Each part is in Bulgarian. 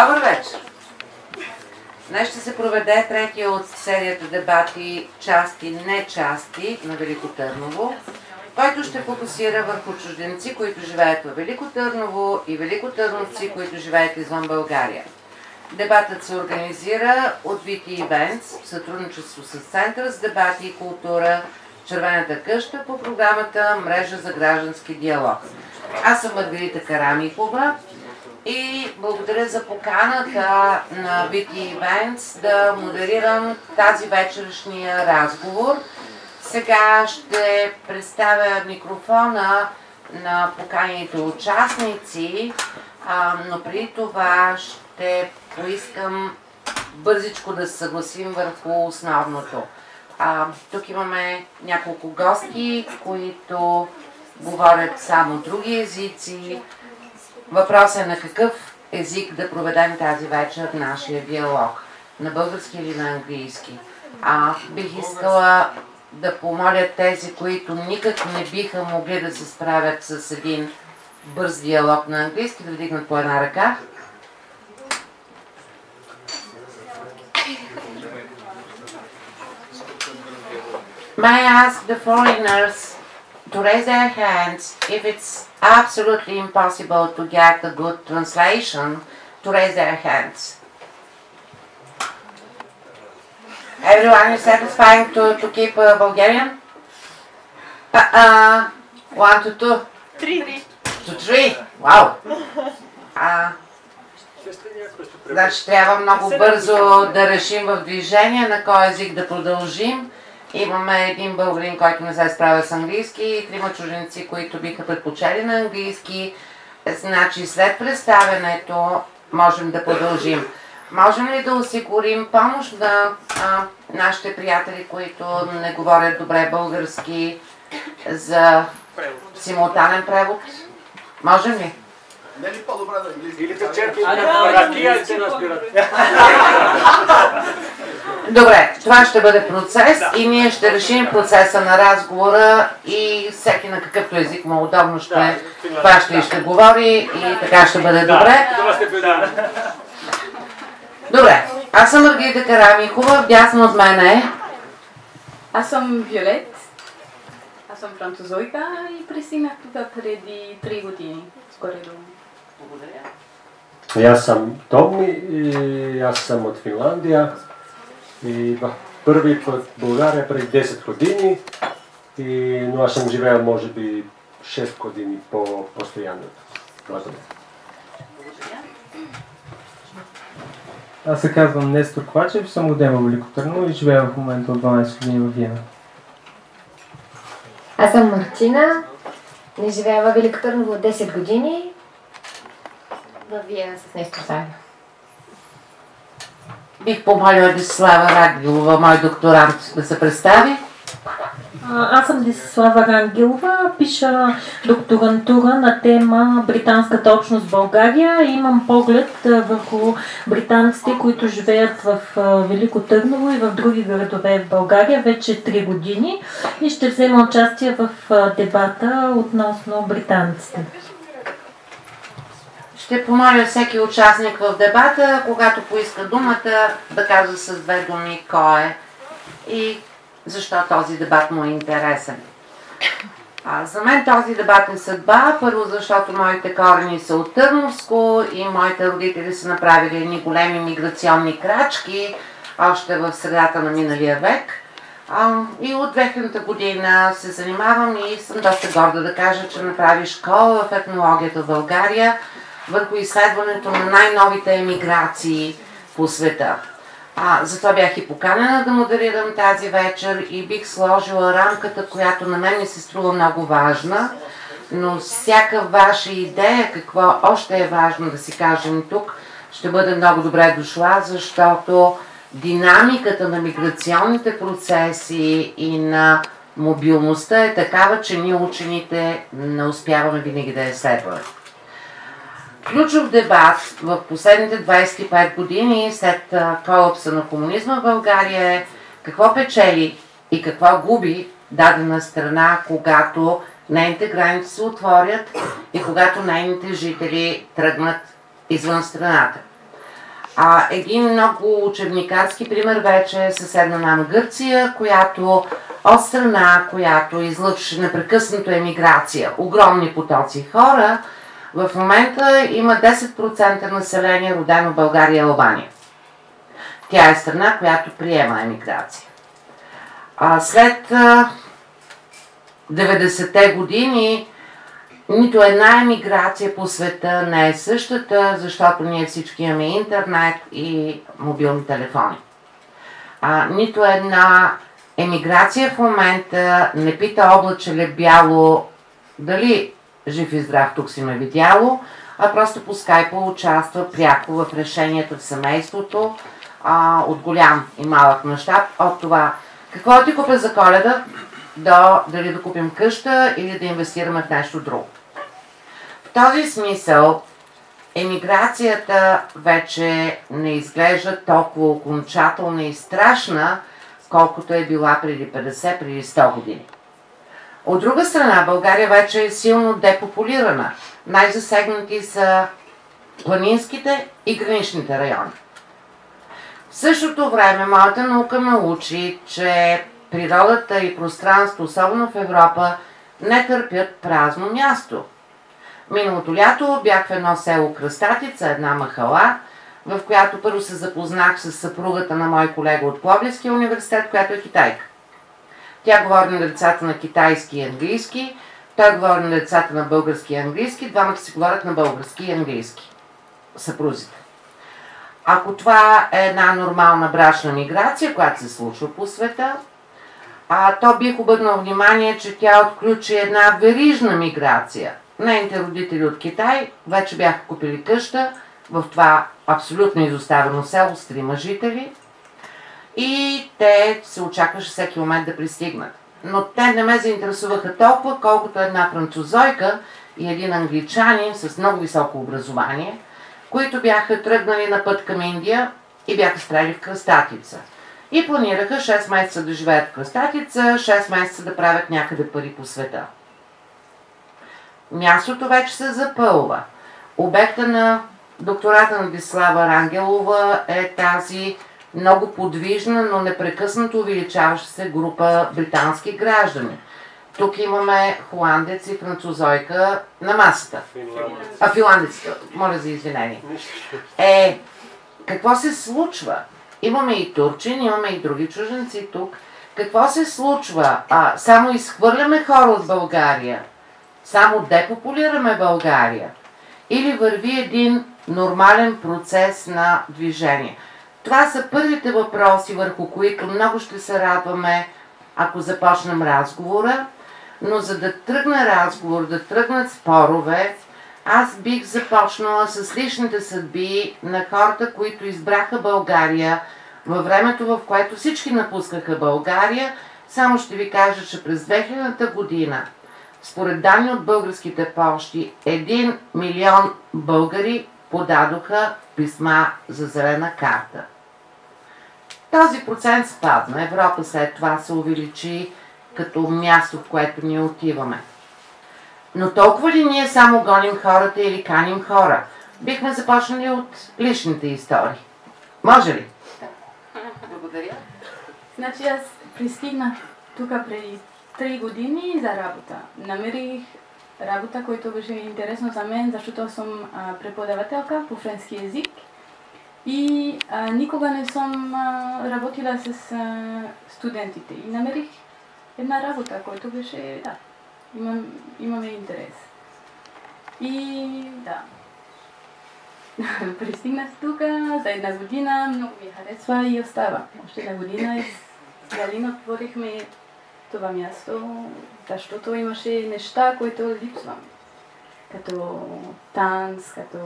Добър вечер! Днес ще се проведе третия от серията дебати части, не части на Велико Търново, който ще фокусира върху чужденци, които живеят в Велико Търново и великотърновци, които живеят извън България. Дебатът се организира от VT Events в сътрудничество с Център с дебати и култура Червената къща по програмата Мрежа за граждански диалог. Аз съм Маргарита Карамикова и благодаря за поканата на VT Events да модерирам тази вечершния разговор. Сега ще представя микрофона на поканените участници, но преди това ще поискам бързичко да се съгласим върху основното. Тук имаме няколко гости, които говорят само други езици. Въпросът е на какъв език да проведем тази вечер нашия диалог. На български или на английски. А, бих искала да помоля тези, които никак не биха могли да се справят с един бърз диалог на английски, да вдигнат по една ръка. May I ask the foreigners to raise their hands if it's absolutely impossible to get a good translation to raise their hands. Everyone is satisfied to, to keep uh, Bulgarian? Uh, uh, one to two? Three. To three? Wow. А, значи трябва много бързо да решим в движение на кой език да продължим. Имаме един българин, който не се справя с английски и трима чужденци, които биха предпочели на английски. Значи след представенето можем да продължим. Можем ли да осигурим помощ на а, нашите приятели, които не говорят добре български за симултанен превод? Можем ли? Не ли по-добре на английски? Или да черпи ракия се разбират. Добре, това ще бъде процес и ние ще решим процеса на разговора и всеки на какъвто език му удобно ще хваща и ще говори и така ще бъде добре. Това сте беда. Добре, аз съм Маргарита Карамихова, дясно от мен е Аз съм Виолет. Аз съм французойка и пристигнах тук преди 3 години. Скоро-долу. Благодаря. И аз съм Томи и аз съм от Финландия. И в първи път в България преди 10 години. И, но аз съм живеел може би 6 години по-постоянно. Аз се казвам Нестор Квачев, съм от Дема Велико Търново и живея в момента от 12 години в Виена. Аз съм Мартина, не живея във Велико Търново от 10 години. Във Виена с нещо заедно. Бих помолила Десислава Рагилова, мой докторант, да се представи. Аз съм Десислава Рангелова, пиша докторантура на тема Британската общност в България имам поглед върху британците, които живеят в Велико Търново и в други градове в България вече 3 години и ще взема участие в дебата относно британците. Ще помоля всеки участник в дебата, когато поиска думата, да казва с две думи кой е и защо този дебат му е интересен. А, за мен този дебат е съдба, първо защото моите корени са от Търновско и моите родители са направили едни големи миграционни крачки още в средата на миналия век. А, и от 2000 година се занимавам и съм доста горда да кажа, че направи школа в етнологията в България върху изследването на най-новите емиграции по света. А, затова бях и поканена да модерирам тази вечер и бих сложила рамката, която на мен ми се струва много важна, но всяка ваша идея, какво още е важно да си кажем тук, ще бъде много добре дошла, защото динамиката на миграционните процеси и на мобилността е такава, че ние учените не успяваме винаги да я следваме. Ключов дебат в последните 25 години след колапса на комунизма в България е какво печели и какво губи дадена страна, когато нейните граници се отворят и когато нейните жители тръгнат извън страната. А един много учебникарски пример вече е съседна нам Гърция, която от страна, която излъчваше непрекъснато емиграция, огромни потоци хора, в момента има 10% население родено в България и Албания. Тя е страна, която приема емиграция. А след 90-те години нито една емиграция по света не е същата, защото ние всички имаме интернет и мобилни телефони. А, нито една емиграция в момента не пита облаче бяло дали жив и здрав тук си ме видяло, а просто по скайпа участва пряко в решението в семейството а, от голям и малък мащаб, от това какво ти купя за коледа, до дали да купим къща или да инвестираме в нещо друго. В този смисъл емиграцията вече не изглежда толкова окончателна и страшна, колкото е била преди 50, преди 100 години. От друга страна, България вече е силно депопулирана. Най-засегнати са планинските и граничните райони. В същото време моята наука ме учи, че природата и пространство, особено в Европа, не търпят празно място. Миналото лято бях в едно село Кръстатица, една махала, в която първо се запознах с съпругата на мой колега от Пловдивския университет, която е китайка. Тя говори на децата на китайски и английски, той говори на децата на български и английски, двамата си говорят на български и английски. Съпрузите. Ако това е една нормална брачна миграция, която се случва по света, а то бих обърнал внимание, че тя отключи една верижна миграция. Нейните родители от Китай вече бяха купили къща в това абсолютно изоставено село с трима жители и те се очакваше всеки момент да пристигнат. Но те не ме заинтересуваха толкова, колкото една французойка и един англичанин с много високо образование, които бяха тръгнали на път към Индия и бяха спряли в Кръстатица. И планираха 6 месеца да живеят в Кръстатица, 6 месеца да правят някъде пари по света. Мястото вече се запълва. Обекта на доктората на Дислава Рангелова е тази много подвижна, но непрекъснато увеличаваща се група британски граждани. Тук имаме холандец и французойка на масата. А, финландец, моля за извинение. Е, какво се случва? Имаме и турчин, имаме и други чуженци тук. Какво се случва? А, само изхвърляме хора от България. Само депопулираме България. Или върви един нормален процес на движение. Това са първите въпроси, върху които много ще се радваме, ако започнем разговора. Но за да тръгне разговор, да тръгнат спорове, аз бих започнала с личните съдби на хората, които избраха България във времето, в което всички напускаха България. Само ще ви кажа, че през 2000-та година, според данни от българските почти, 1 милион българи подадоха писма за зелена карта. Този процент спадна. Европа след това се увеличи като място, в което ние отиваме. Но толкова ли ние само гоним хората или каним хора? Бихме започнали от личните истории. Може ли? Благодаря. Значи аз пристигнах тук преди 3 години за работа. Намерих работа, която беше интересно за мен, защото съм преподавателка по френски язик и а, никога не съм а, работила с а, студентите. И намерих една работа, която беше, да, имам, имаме интерес. И да, пристигнах тук за една година, много ми харесва и остава. Още една година и с Галина отворихме това място, защото имаше неща, които липсвам. Като танц, като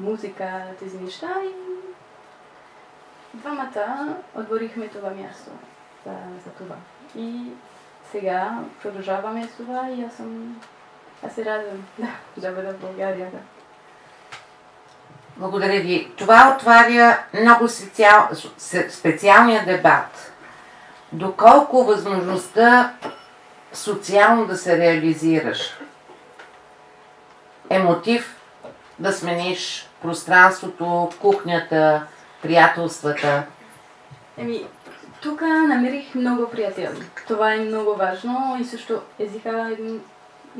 музика, тези неща и двамата отворихме това място за, за това. И сега продължаваме с това и аз съм... Аз се радвам да, да бъда в България. Да. Благодаря ви. Това отваря много специал, специалния дебат. Доколко възможността социално да се реализираш е мотив да смениш пространството, кухнята, приятелствата? Еми, тук намерих много приятели. Това е много важно и също езика е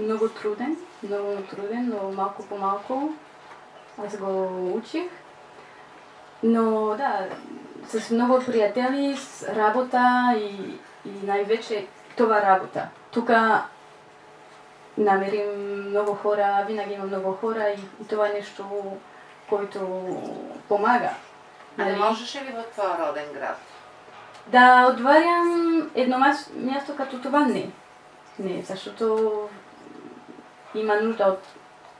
много труден, много труден, но малко по малко аз го учих. Но да, с много приятели, с работа и, и най-вече това работа. Тук намерим много хора, винаги има много хора и, и това е нещо, което помага. А не Нали? можеше ли в твоя роден град? Да отварям едно място като това не. Не, защото има нужда от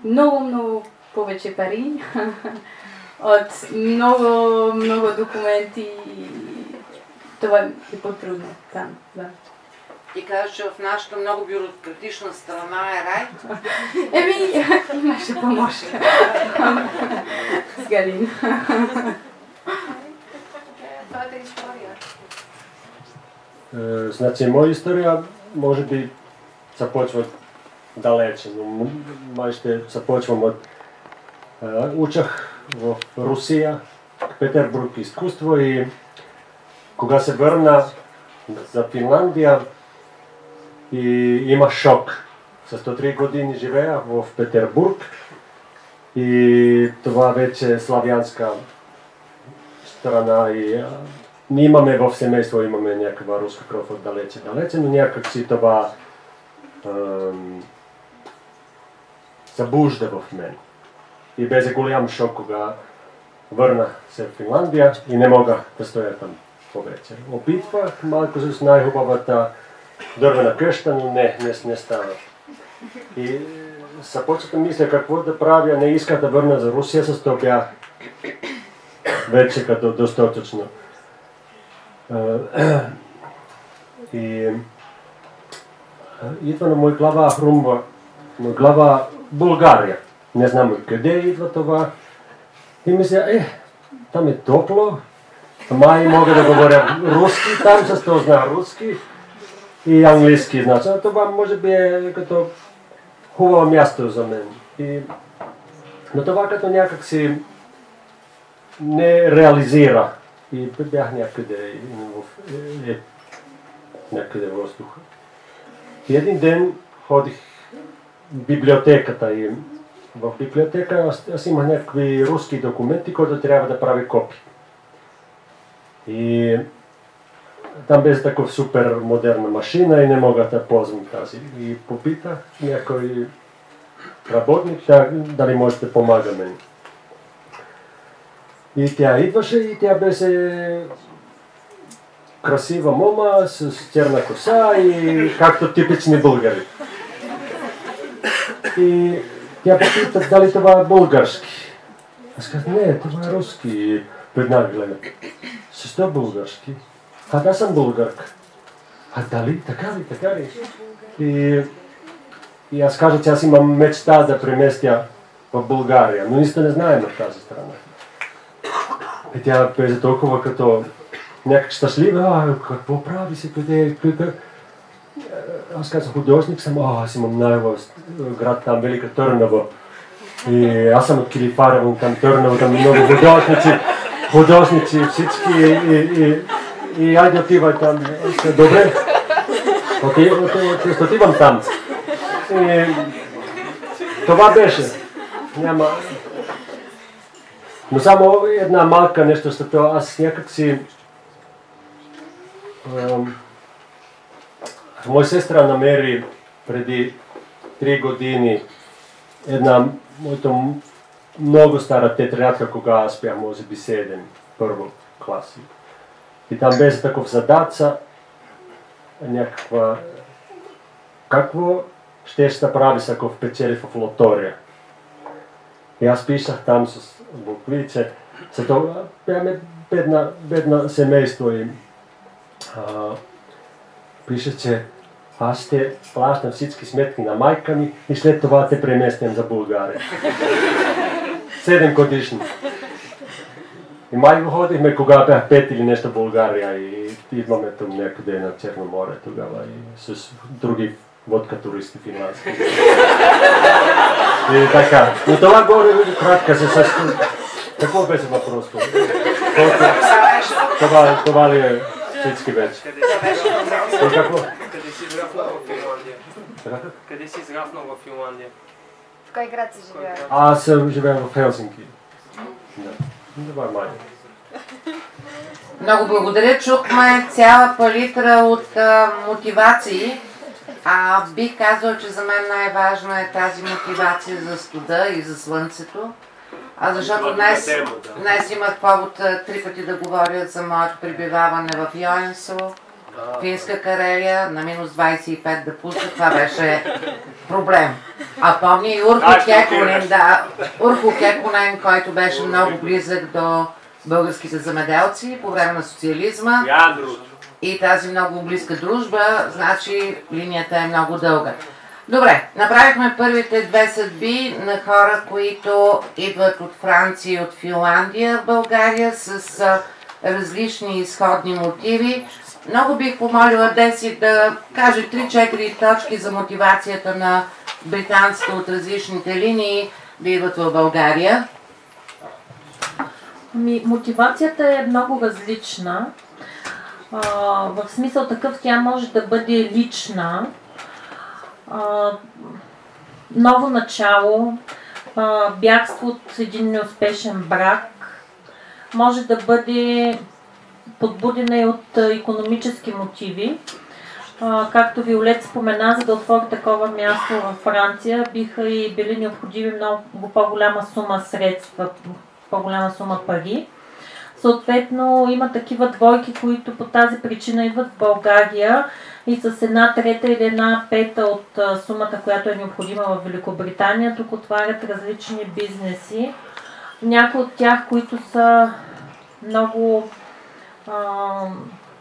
много, много повече пари, от много, много документи. Това е по-трудно там, да. Ти казваш, че в нашата много бюрократична страна е рай. Еми, имаше помощ. С Галин. Твоята история. Е, Значи, моя история може би започва далече, но май ще започвам от... е, Учах в Русия, Петербург изкуство и кога се върна за Финландия и има шок. С 103 години живея в Петербург и това вече е славянска страна и ние имаме в семейство, имаме някаква руска кръв от далече, далече, но някак си това събужда в мен. И беше голям шок, кога върнах се в Финландия и не мога да стоя там повече. Опитвах малко с най-хубавата дървена къща, но не, не, не става. И започнах да мисля какво да правя, не исках да върна за Русия, с това бях вече като достатъчно. И идва на моя глава хрумва, на глава България. Не знам къде идва това. И мисля, е, там е топло, май мога да говоря руски, там с това знае руски и английски. Значи, това може би е като хубаво място за мен. И, но това като някак си не реализира. И бях някъде в, е, е, някъде в въздуха. И един ден ходих в библиотеката и в библиотека аз, аз имах някакви руски документи, които трябва да прави копи. И там беше такова супер модерна машина и не мога да ползвам тази. И попитах някой работник да, дали може да помага мен. И тя идваше и тя беше красива мома с черна коса и както типични българи. И тя попита дали това е български. Аз казах, не, това е руски. И веднага гледа. Защо български? А да съм българка. А дали? Така ли? Така ли? И, и аз кажа, че аз имам мечта да преместя в България, но нищо не знаем от тази страна. И тя беше толкова като някак щастлива, а какво прави се, къде, къде, аз казах, художник съм, а, аз имам най-хубав град там, Велика Търнава. И аз съм от Килифарево, там Търнава, там много художници, художници, всички. И, и, и, и айде отивай там. Казах, Добре, Оти- оти- оти- отивам там. И това беше. Няма... Но само една малка нещо, защото аз някак си... Моя сестра намери преди три години една моята м- много стара тетрадка, кога аз бях може би 7, първо класи. И там беше такъв задача, някаква... Какво ще ще прави ако печели в лотория? И аз писах там с буквиче. Зато бяхме бедна, бедна семейство и а, пише, че аз ще плащам всички сметки на майка ми и след това те преместям за България. Седем годишни. И май го ходихме, кога бях пет или нещо в България и идваме там някъде на Черно море тогава и с други водка туристи финландски. И така. Но това горе кратка се състои. Какво беше въпросът? Колко? Това, това ли е всички вече? Какво? Къде си израснал в Финландия? Къде си израснал в Финландия? В кой град си живея? Аз съм живея в Хелсинки. Да. Това е май. Много благодаря. Чухме цяла палитра от а, мотивации. А бих казал, че за мен най-важна е тази мотивация за студа и за слънцето. А защото Друга днес, тема, да. днес имах повод три пъти да говоря за моето прибиваване в Йоенсо, Финска Карелия, на минус 25 да пусна, това беше проблем. А помня и Урхо Да, Кеконен, отиваш. да, Урхо Кеконен, който беше много близък до българските замеделци по време на социализма Я, друг. И тази много близка дружба, значи линията е много дълга. Добре, направихме първите две съдби на хора, които идват от Франция и от Финландия в България с различни изходни мотиви. Много бих помолила Деси да каже 3-4 точки за мотивацията на британците от различните линии да идват в България. Ми, мотивацията е много различна. А, в смисъл такъв тя може да бъде лична. А, ново начало, а, бягство от един неуспешен брак. Може да бъде подбудена и от економически мотиви. А, както Виолет спомена, за да отвори такова място във Франция, биха и били необходими много по-голяма сума средства, по-голяма сума пари. Съответно, има такива двойки, които по тази причина идват в България и с една трета или една пета от сумата, която е необходима в Великобритания, тук отварят различни бизнеси. Някои от тях, които са много а,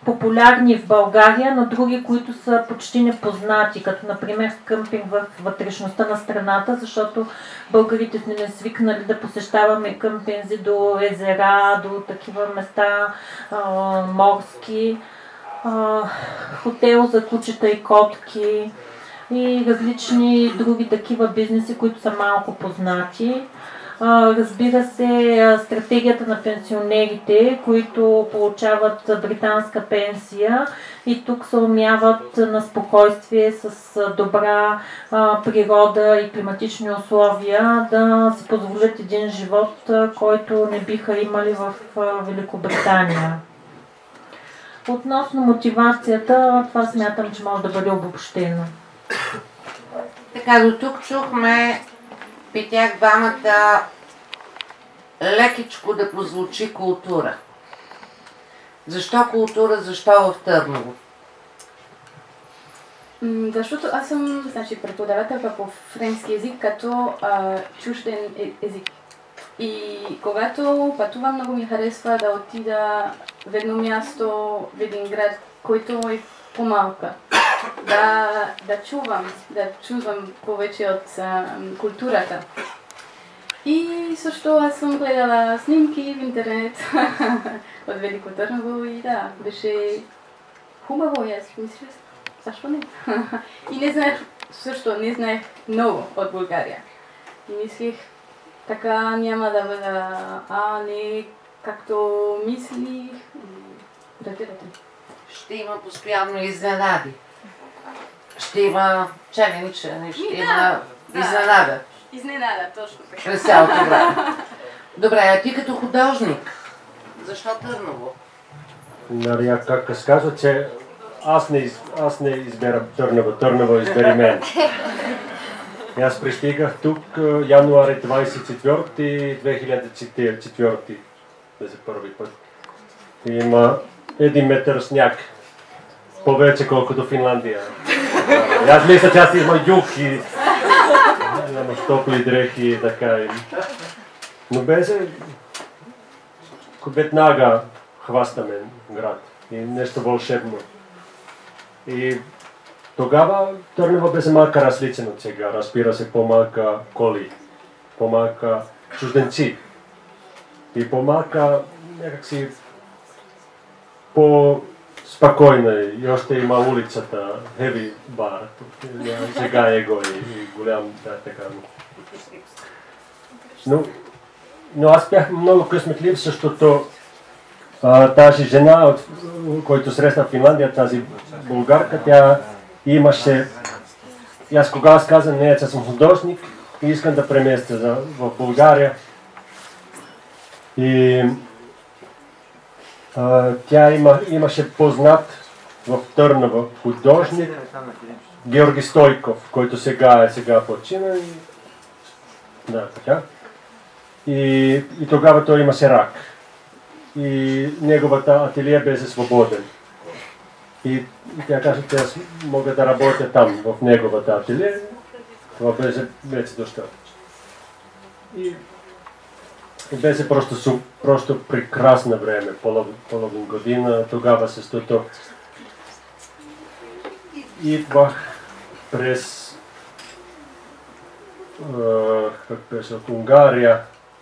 популярни в България, но други, които са почти непознати, като например къмпинг в вътрешността на страната, защото българите сме не свикнали да посещаваме къмпинзи до езера, до такива места а, морски, а, хотел за кучета и котки и различни други такива бизнеси, които са малко познати. Разбира се, стратегията на пенсионерите, които получават британска пенсия и тук се умяват на спокойствие с добра природа и климатични условия да си позволят един живот, който не биха имали в Великобритания. Относно мотивацията, това смятам, че може да бъде обобщено. Така, до тук чухме при тях двамата лекичко да прозвучи култура. Защо култура, защо в Търново? Защото аз съм значи, преподавателка по френски язик като а, чужден е- език. И когато пътувам, много ми харесва да отида в едно място, в един град, който е по-малка. Да, да чувам, да чувам повече от а, културата. И също аз съм гледала снимки в интернет от Велико Търново и да, беше хубаво и аз мисля, защо не? и не знаех, също не знаех много от България. И мислих, така няма да бъда, а не както мислих. Разбирате. Ще има постоянно изненади. Ще има челендж, ще има да, изненада Изненада, точно така. през цялото време. Добре, а ти като художник, защо Търново? Нали, как аз казва, че аз не, из, аз не изберам Търнава, Търнава избери мен. И аз пристигах тук януари 24 2004 да за първи път. И има един метър сняг. Повече колкото Финландия. Аз мисля, че аз има юг и няма топли дрехи и така. Но беше веднага хващаме град и нещо вълшебно. И тогава Търнево беше малко различен от сега. Разбира се, по-малка коли, по-малка чужденци и по-малка някакси по спокойна е. И още има улицата, Heavy Bar. Сега е го и, и голям, да, така. Но, но аз бях много късметлив, защото а, тази жена, от, който срещна в Финландия, тази българка, тя имаше... И аз кога аз казах, не, че съм художник и искам да преместя за, в България. И тя има, имаше познат в Търнава художник Георги Стойков, който сега е сега почина. И... Да, така. И, и тогава той имаше рак. И неговата ателие беше свободен. И, и тя каже, че аз мога да работя там, в неговата ателие. Това беше вече достатъчно. И беше просто, просто прекрасно време, половин, година. Тогава се стото идвах през е, как беше, от Унгария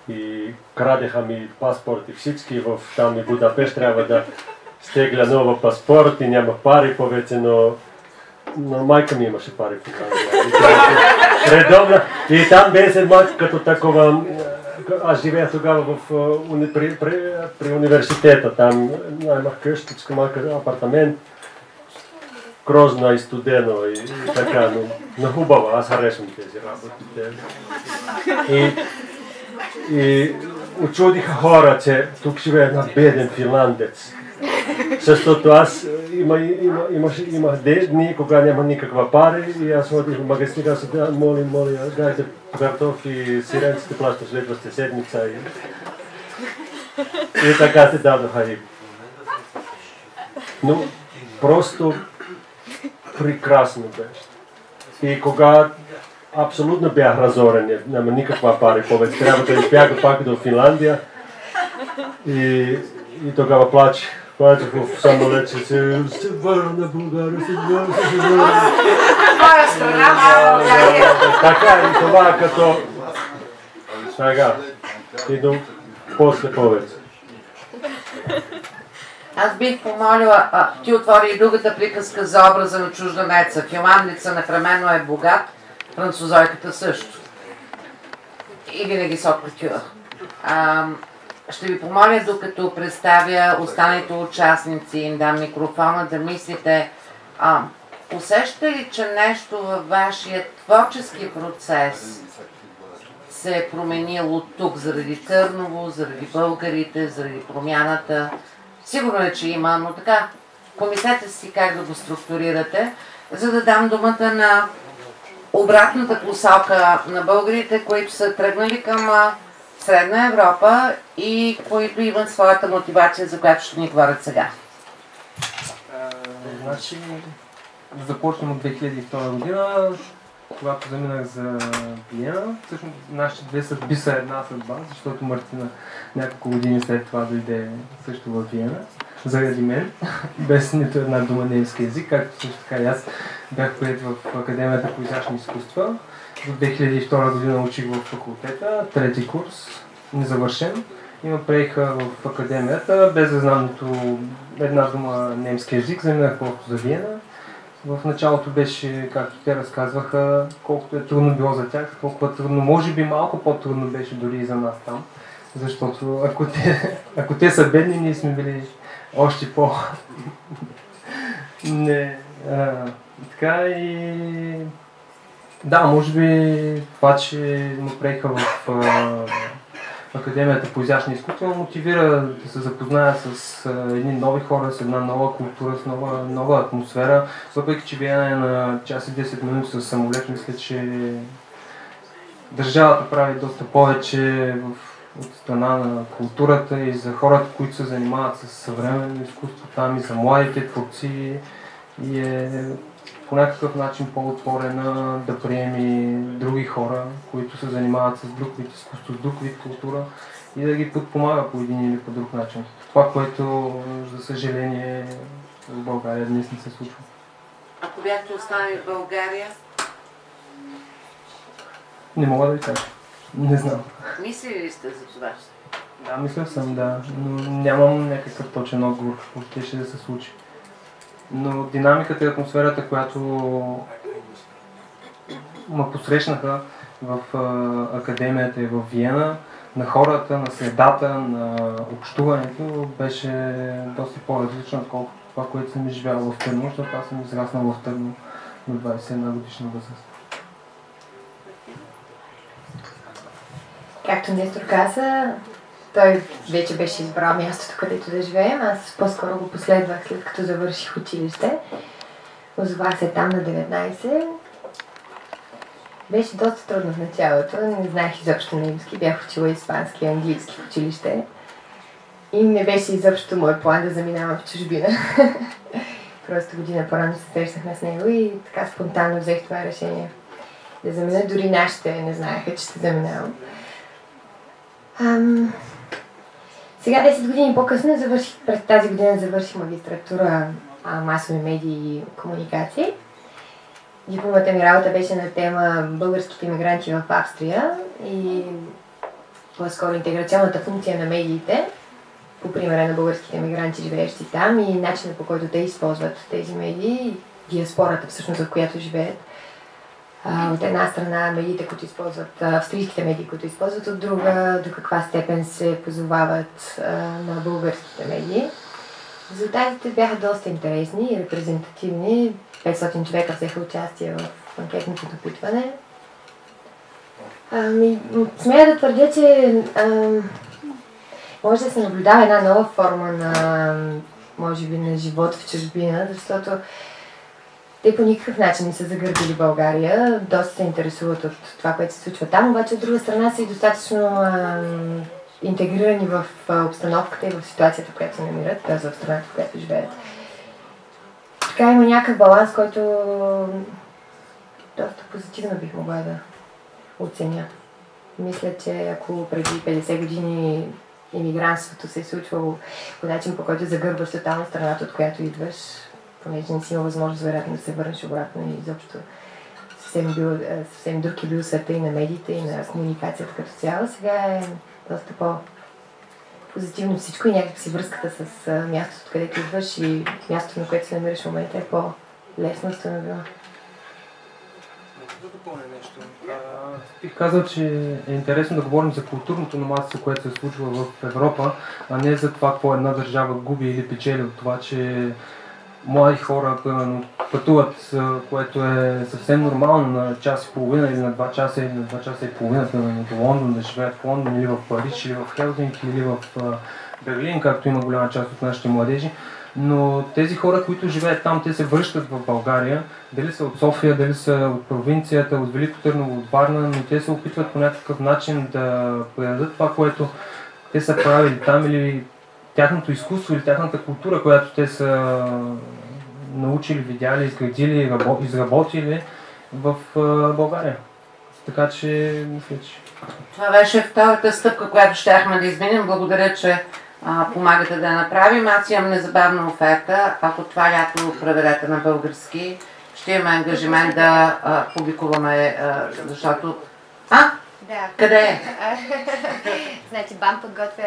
и крадеха ми паспорти всички в там и Будапешт трябва да стегля нова паспорт и няма пари повече, но, но майка ми имаше пари в Унгария. Редовна. И там беше мак като такова аз живея тогава в, при, при, при университета, там имах къщичка, малка апартамент, грозно и студено и, и така, но, но хубаво, аз харесвам тези работи. И, и очудиха хора, че тук живее една беден финландец. Защото аз има, има, имаш, имах дни, кога няма никаква пари и аз ходих в магазин, аз молим, моля, дайте картофи, сиренците плаща следващата седмица и, и така се дадоха и. Но просто прекрасно беше. И кога абсолютно бях разорен, няма никаква пари повече, трябва да избяга пак до Финландия. И, и тогава плачех. Плачех в самолет, че се, се върна България, се върна, се върна. Моя страна, моя България. Така и това като... Сега. И до после повече. Аз бих помолила, а, ти отвори и другата приказка за образа на чужденеца. Финландеца непременно е богат, французойката също. И винаги са кутюр. Ще ви помоля, докато представя останалите участници им дам микрофона, да мислите, а, усещате ли, че нещо във вашия творчески процес се е променило тук заради Търново, заради българите, заради промяната? Сигурно е, че има, но така, помислете си как да го структурирате, за да дам думата на обратната посока на българите, които са тръгнали към Средна Европа и които имат своята мотивация, за която ще ни говорят сега. А, значи, започнем от 2002 година, когато заминах за Виена. Всъщност нашите две съдби са една съдба, защото Мартина няколко години след това дойде също в Виена, заради мен, без нито една дума немски язик, както също така и аз бях прият в Академията по изящни изкуства. До 2002 година учих в факултета, трети курс, незавършен. И ме приеха в академията, без да знам нито една дума немски язик, заминах просто за Виена. В началото беше, както те разказваха, колкото е трудно било за тях, толкова трудно, може би малко по-трудно беше дори и за нас там. Защото ако те, ако те са бедни, ние сме били още по... Не. А, така и... Да, може би това, че ме приеха в Академията по изящни изкуства, мотивира да се запозная с едни нови хора, с една нова култура, с нова, нова атмосфера. Въпреки, че Виена е на час и 10 минути с самолет, мисля, че държавата прави доста повече в, от страна на културата и за хората, които се занимават с съвременно изкуство там и за младите творци и е по някакъв начин по-отворена да приеми други хора, които се занимават с друг вид изкуство, с друг вид култура и да ги подпомага по един или по друг начин. Това, което, за съжаление, в България днес не се случва. Ако бяхте останали в България, Не мога да ви кажа. Не знам. мислили ли сте за това? Да, мисля съм, да, но нямам някакъв точен отговор, какво ще ще да се случи. Но динамиката и атмосферата, която ме посрещнаха в академията и в Виена, на хората, на средата, на общуването, беше доста по-различно, отколкото това, което съм изживял в Търно, защото аз съм израснал в Търно на 21 годишна възраст. Както Нестор каза, той вече беше избрал мястото, където да живеем. Аз по-скоро го последвах след като завърших училище. Озовах се там на 19. Беше доста трудно в началото. Не знаех изобщо немски. Бях учила испански и английски в училище. И не беше изобщо мой план да заминавам в чужбина. Просто година по-рано се срещнахме с него и така спонтанно взех това решение. Да замина. Дори нашите не знаеха, че ще заминавам. Ам... Сега 10 години по-късно завърших, през тази година завърших магистратура а, масови медии и комуникации. Дипломата ми работа беше на тема българските иммигранти в Австрия и по-скоро интеграционната функция на медиите по примера на българските иммигранти, живеещи там и начинът по който те използват тези медии, диаспората всъщност, в която живеят. От една страна медиите, които използват, австрийските медии, които използват, от друга до каква степен се позовават на българските медии. Резултатите бяха доста интересни и репрезентативни. 500 човека взеха участие в анкетното допитване. Смея да твърдя, че ам, може да се наблюдава една нова форма на, може би, на живот в чужбина, защото те по никакъв начин не са загърбили България, доста се интересуват от това, което се случва там, обаче от друга страна са и достатъчно ам, интегрирани в а, обстановката и в ситуацията, в която се намират, т.е. в страната, в която живеят. Така има някакъв баланс, който доста позитивно бих могла да оценя. Мисля, че ако преди 50 години иммигрантството се е случвало по начин, по който загърбваш тотално страната, от която идваш, понеже не си има възможност вероятно да се върнеш обратно и изобщо съвсем, бил, съвсем друг е бил света и на медиите, и на комуникацията като цяло. Сега е доста по позитивно всичко и някак си връзката с мястото, където идваш и мястото, на което се намираш в момента е по-лесно установила. Да допълня нещо. Бих казал, че е интересно да говорим за културното номадство, което се случва в Европа, а не за това какво една държава губи или печели от това, че млади хора примерно, пътуват, което е съвсем нормално на час и половина или на два часа или на два часа и половина, примерно до Лондон, да живеят в Лондон или в Париж или в Хелзинки или в Берлин, както има голяма част от нашите младежи. Но тези хора, които живеят там, те се връщат в България, дали са от София, дали са от провинцията, от Велико Търново, от Варна, но те се опитват по някакъв начин да предадат това, което те са правили там или тяхното изкуство или тяхната култура, която те са научили, видяли, изградили, изработили в България. Така че, мисля, че... Това беше втората стъпка, която щяхме да изминем. Благодаря, че а, помагате да я направим. Аз имам незабавна оферта. Ако това лято проверете на български, ще имаме ангажимент да а, публикуваме, а, защото... А? Да. Къде е? значи БАМ подготвя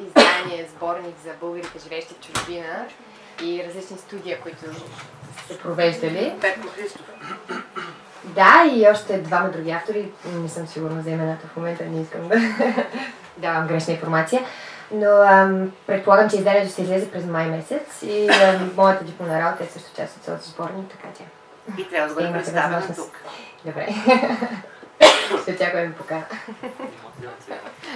издание, сборник за българите, живещи в чужбина и различни студии, които са провеждали. Петко Христов. Да, и още двама други автори. Не съм сигурна за имената в момента, не искам да давам грешна информация. Но ам, предполагам, че изданието ще излезе през май месец и ам, моята дипломна работа е също част от този сборник, така че... И трябва да бъде представена тук. Добре. ще очакваме покана.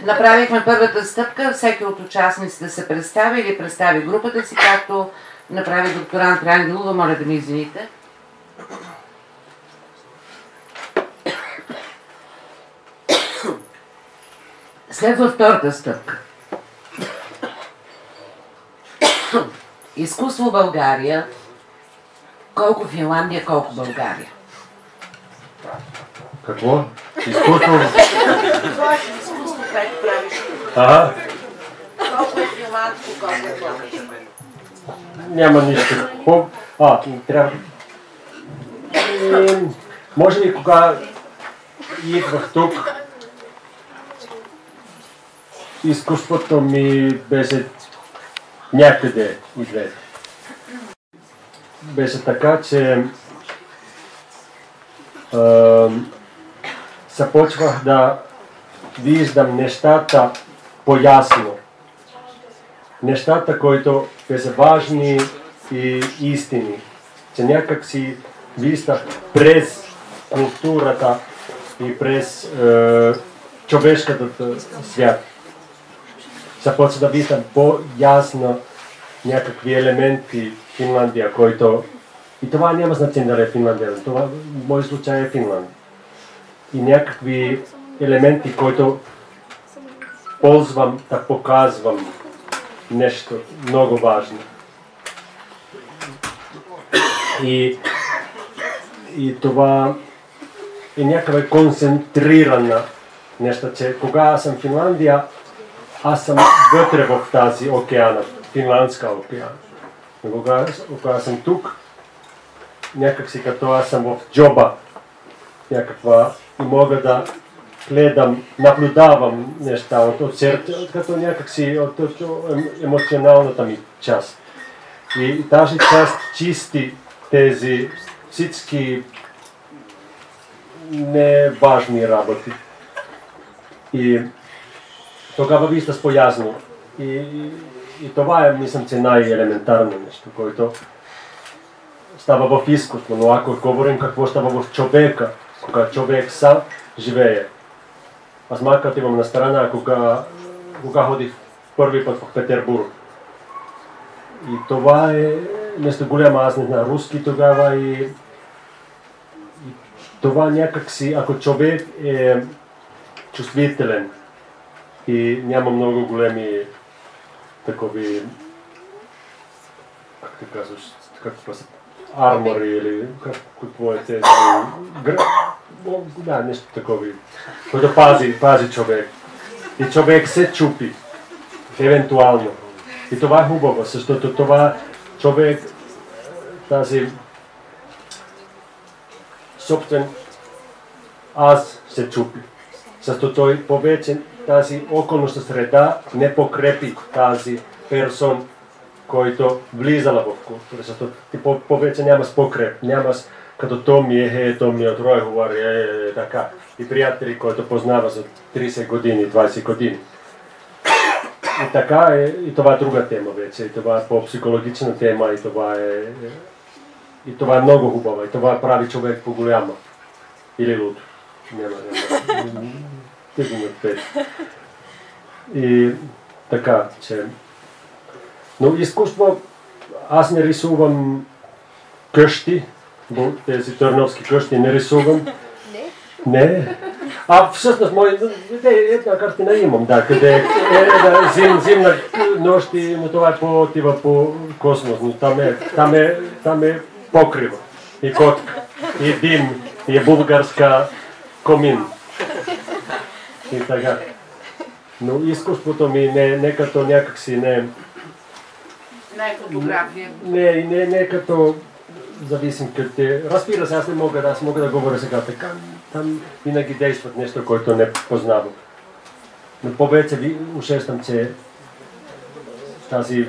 Направихме първата стъпка, всеки от участниците се представи или представи групата си, както направи докторант Рангелова, моля да ми извините. Следва втората стъпка. Изкуство България. Колко Финландия, колко България. Какво? Изкуство? Изкуство, което правиш. Ага, е е няма нищо. Какво? А, трябва. Ами, може би кога идвах тук, изкуството ми беше някъде и двете. беше така, че започвах да виждам нещата по-ясно. Нещата, които бяха важни и истини. Че някак си виждах през културата и през е, човешката свят. Започва да виждам по-ясно някакви елементи Финландия, които... И това няма значение дали е Финландия, това в мой случай е Финландия. И някакви елементи, които ползвам да показвам нещо много важно. И, и това е някаква концентрирана нещо, че кога аз съм в Финландия, аз съм вътре в тази океана, Финландска океана. Но кога, кога съм тук, някак си като аз съм в джоба, някаква и мога да гледам, наблюдавам неща от, от сърце, като някакси от, от, от емоционалната ми част. И тази част чисти тези всички неважни работи. И тогава вижда по-ясно. И, и, и това е, мислям, че най-елементарно нещо, което става в изкуство. Но ако говорим какво става в човека, кога човек сам живее. Аз макар имам на страна, кога, кога ходих първи път в Петербург. И това е нещо голямо, аз не знам руски тогава и, и това някак си, ако човек е чувствителен и няма много големи такови, как да казваш, как армори или какво е тези, да, нещо такова, което пази, пази човек. И човек се чупи, евентуално. И това е хубаво, защото това човек, тази собствен аз се чупи. Защото той повече тази околната среда не покрепи тази персон, който влизала в култура. Защото ти повече нямаш покреп, нямаш като то ми е, е, то ми е от Ройховар, е, е, е, така. И приятели, които познава за 30 години, 20 години. И така е, и това е друга тема вече, и това е по-психологична тема, и това е, и това е много хубаво, и това прави човек по-голяма. Или луд. Няма, няма. От пет. И така, че... Но изкуство, аз не рисувам къщи, тези търновски къщи не рисувам. Не? Не. А всъщност мой, една картина имам, да, къде е, е да, зим, зимна нощ и но това е по, отива по космос, но там е, там е, там е покрива и котка, и дим, и българска комин. И така. Но изкуството ми не, не като някакси не... Не е фотография. Не, не, не като зависим къде. Разбира се, аз не мога, аз мога да говоря сега така. Там винаги действат нещо, което не познавам. Но повече ви усещам, че тази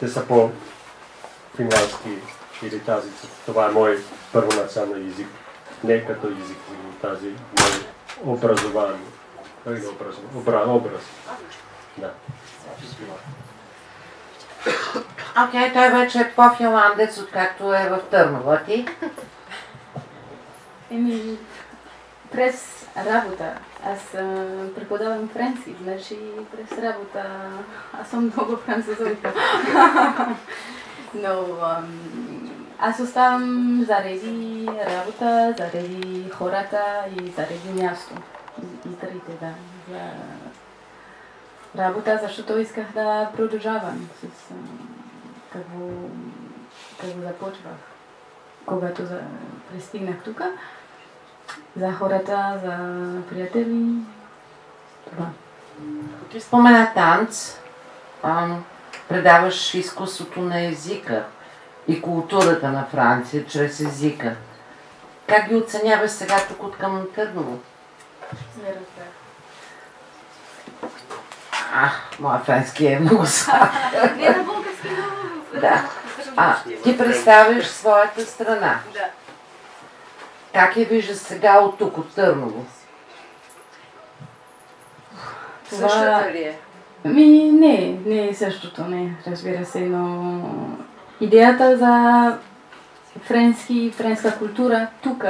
те са по финландски или тази, това е мой първоначален език. Не като език, но тази мой образование. Да образование? Образ. Да. Okay, той вече е по-финландец, откакто е в Търново. А ти? Еми, през работа. Аз а, преподавам френски, значи през работа аз съм много французойка. Но аз оставам заради работа, заради хората и заради място. И трите, да. За работа, защото исках да продължавам с какво, какво започвах. Когато за, пристигнах тук, за хората, за приятели, това. Ти спомена танц, ам, предаваш изкуството на езика и културата на Франция чрез езика. Как ги оценяваш сега тук от към Търново? Разбрах. А, моя френски е много слаб. Вие на български Да. А, ти представиш своята страна. Да. Как я вижда сега от тук, от Търново? Това- Същата ли е? Ми, не, не е същото, не, разбира се, но идеята за френски, френска култура тук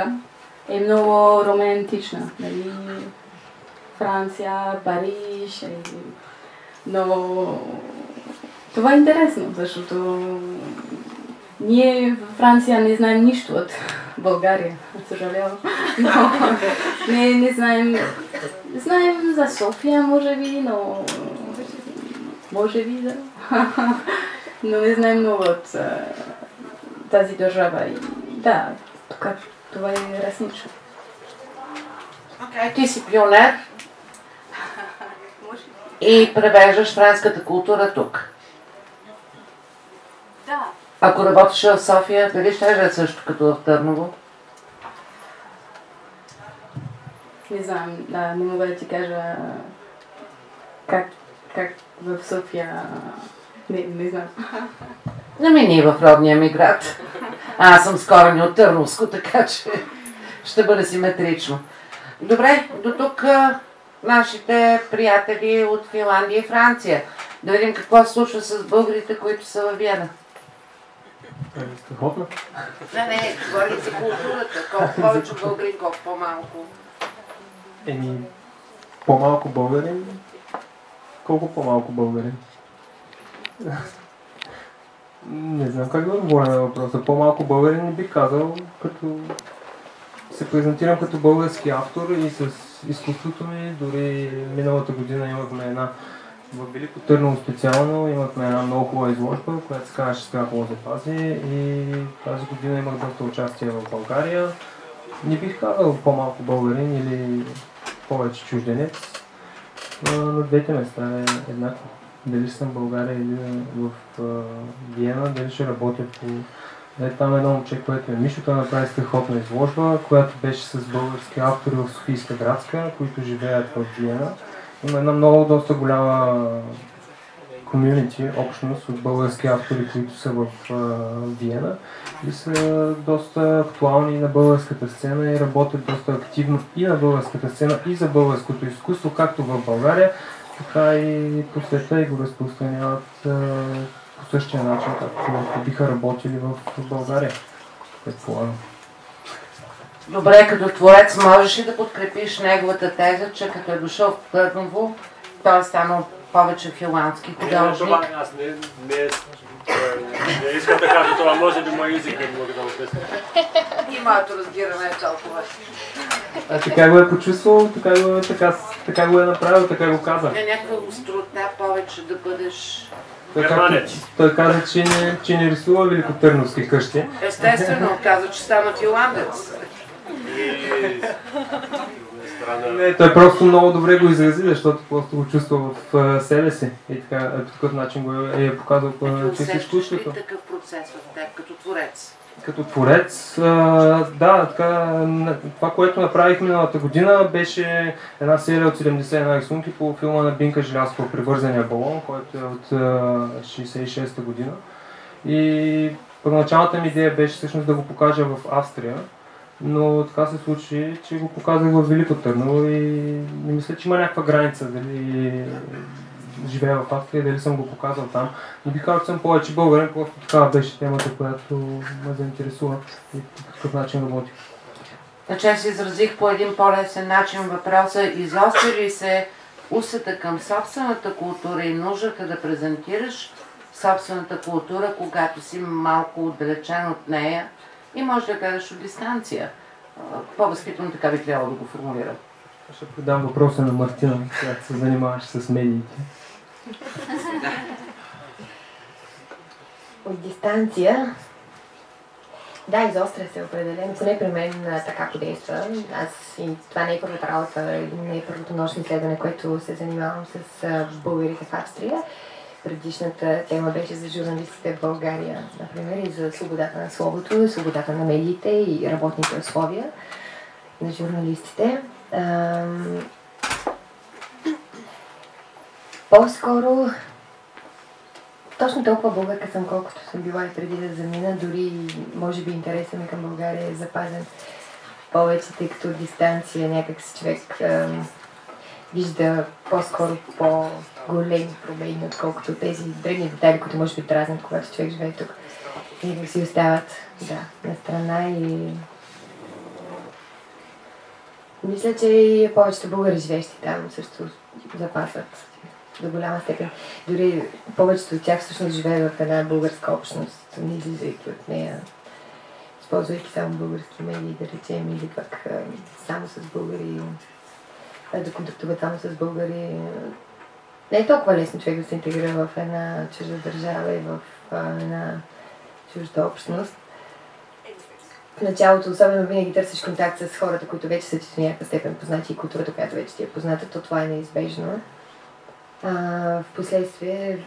е много романтична. Нали? Франция, Париж, е, но това е интересно, защото ние в Франция не знаем нищо от България, съжалявам. Но не, не знаем Знаем за София, може би, но... Може би, да. но не знаем много от тази държава. И да, тук това е различно. Окей, ти си пионер и превеждаш френската култура тук. Да. Ако работиш в София, дали ще е също като в Търново? Не знам, да, не мога да ти кажа как, как в София... Не, не знам. Ами ние в родния ми град. А, аз съм с корени от Търновско, така че ще бъде симетрично. Добре, до тук нашите приятели от Финландия и Франция. Да видим какво се случва с българите, които са във Виена. Страхотно. Не, не, говори за културата. Колко повече българи, колко по-малко. Еми, по-малко българин. Колко по-малко българин? Не знам как да отговоря на въпроса. По-малко българин не бих казал, като се презентирам като български автор и с изкуството ми. Дори миналата година имахме една в Велико Търново специално имахме една много хубава изложба, която се казваше Скрапало запази и тази година имах доста участие в България. Не бих казал по-малко българин или повече чужденец. На двете места е еднакво. Дали съм в България или в Виена, дали ще работя по... Е, там едно момче, което е Мишо, той направи страхотна изложба, която беше с български автори в Софийска градска, които живеят в Виена. Има една много доста голяма комюнити, общност от български автори, които са в Виена и са доста актуални на българската сцена и работят доста активно и на българската сцена, и за българското изкуство, както в България, така и по света и го разпространяват същия начин, както биха работили в България. Предполагам. Добре, като творец можеш ли да подкрепиш неговата теза, че като е дошъл в Търново, той е станал повече финландски Не, художник? това аз не, не, не искам да кажа това, може би мой език не мога да описам. И моето разбиране е толкова. А така го е почувствал, така го, е, така, така го е направил, така го каза. Не, някаква острота повече да бъдеш... Германец. той каза, че не, че не рисува великотърновски къщи. Естествено, каза, че стана страна. Не, той просто много добре го изрази, защото просто го чувства в себе си. И така, по такъв начин го е, е показал чрез усещаш ли изкуството. такъв процес в теб, като творец? Като творец, да, така, това, което направих миналата година, беше една серия от 71 рисунки по филма на Бинка Желязкова Привързания балон, който е от а, 66-та година. И първоначалната ми идея беше всъщност да го покажа в Австрия, но така се случи, че го показах в Велико Търново и не мисля, че има някаква граница дали живея в Австрия, дали съм го показал там. Не бих казал, че съм повече българин, просто такава беше темата, която ме заинтересува и по такъв начин работих. Значи аз изразих по един по-лесен начин въпроса, изостри ли се усета към собствената култура и нуждата да презентираш собствената култура, когато си малко отдалечен от нея и може да гледаш от дистанция. По-възпитано така би трябвало да го формулирам. Ще предам въпроса на Мартина, която се занимаваше с медиите. От дистанция. Да, изостря се определено. Поне при мен така подейства. Аз и това не е първата работа, не е първото научно изследване, което се занимавам с българите в Австрия. Предишната тема беше за журналистите в България, например, и за свободата на словото, свободата на медиите и работните условия на журналистите. По-скоро точно толкова българка съм, колкото съм била и преди да замина. Дори, може би, интересът ми към България е запазен повече, тъй като дистанция някак си човек ам, вижда по-скоро по-големи проблеми, отколкото тези древни детайли, които може би дразнат, когато човек живее тук. И някак си остават да, на страна и мисля, че и повечето българи живещи там също запасват до голяма степен. Дори повечето от тях всъщност живеят в една българска общност, не излизайки от нея, използвайки само български медии, да речем, или пък само с българи, да контактуват само с българи. Не е толкова лесно човек да се интегрира в една чужда държава и в една чужда общност. В началото, особено винаги търсиш контакт с хората, които вече са ти до някаква степен познати и културата, която вече ти е позната, то това е неизбежно. В последствие,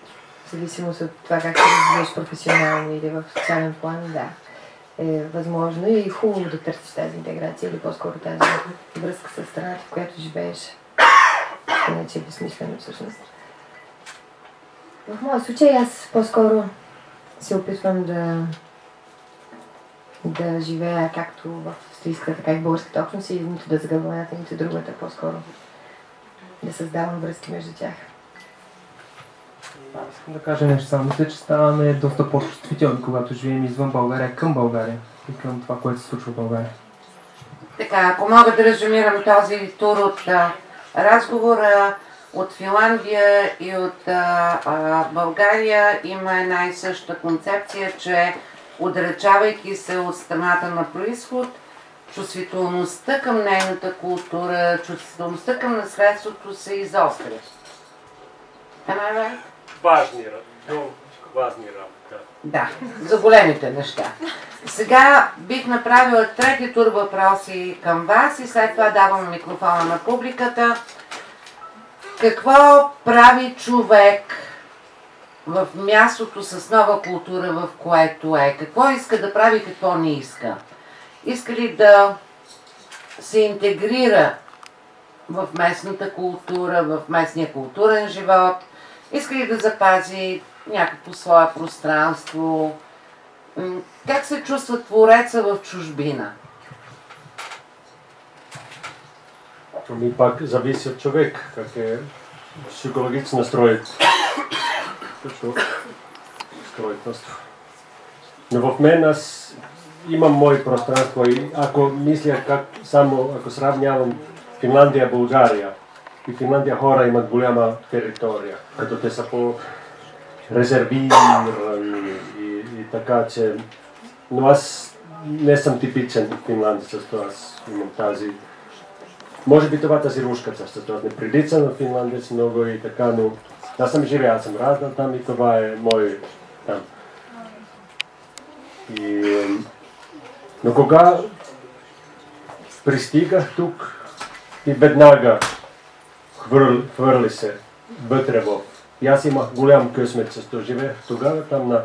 в зависимост от това как се развиеш професионално или в социален план, да, е възможно и хубаво да търсиш тази интеграция или по-скоро тази връзка с страната, в която живееш. Иначе е безсмислено всъщност. В моя случай аз по-скоро се опитвам да да живея както в австрийската, така и в българската общност и нито да загърбвам нито другата, по-скоро да създавам връзки между тях. Искам да кажа нещо само. Мисля, че ставаме доста по-чувствителни, когато живеем извън България, към България и към това, което се случва в България. Така, ако мога да резюмирам този тур от а, разговора от Финландия и от а, а, България има една и съща концепция, че отдалечавайки се от страната на происход, чувствителността към нейната култура, чувствителността към наследството се изостря. Am I right? Важни, важни работи. Да, за големите неща. Сега бих направила трети тур въпроси към вас и след това давам микрофона на публиката. Какво прави човек в мястото с нова култура, в което е? Какво иска да прави, какво не иска? Иска ли да се интегрира в местната култура, в местния културен живот? Иска ли да запази някакво свое пространство? Как се чувства твореца в чужбина? Ами пак зависи от човек, как е психологично настроен. Строителство. Но в мен аз имам мое пространство и ако мисля как само, ако сравнявам Финландия България, и Финландия хора имат голяма територия, като те са по резервирани и, и така, че... Но аз не съм типичен финландец, защото аз имам тази може би това тази рушка защото аз не прилича на финландец много и така, но аз съм живея, аз съм раздал там и това е мой там. И, но кога пристигах тук и веднага хвърли, се вътре в... И аз имах голям късмет, защото живеех тогава там на,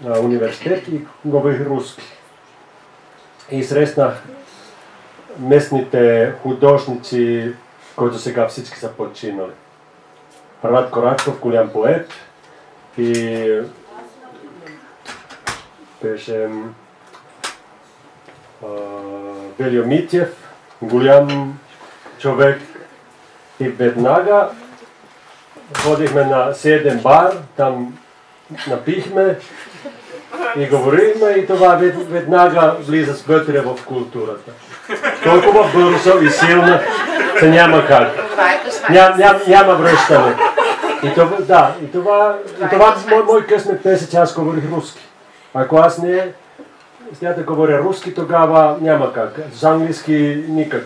на университет и говорих руски. И срещнах местните художници, които сега всички са починали. Радко Радков, голям поет и беше Велио Митев, голям човек. И веднага ходихме на седем бар, там напихме и говорихме и това вед- веднага влиза с вътре в културата. Толкова бързо и силно, че няма как. Е. Ням, ням, няма връщане. И това, да, и това, и това мой, мой късмет беше, че аз говорих руски. Ако аз не сега да говоря руски, тогава няма как. С английски никак.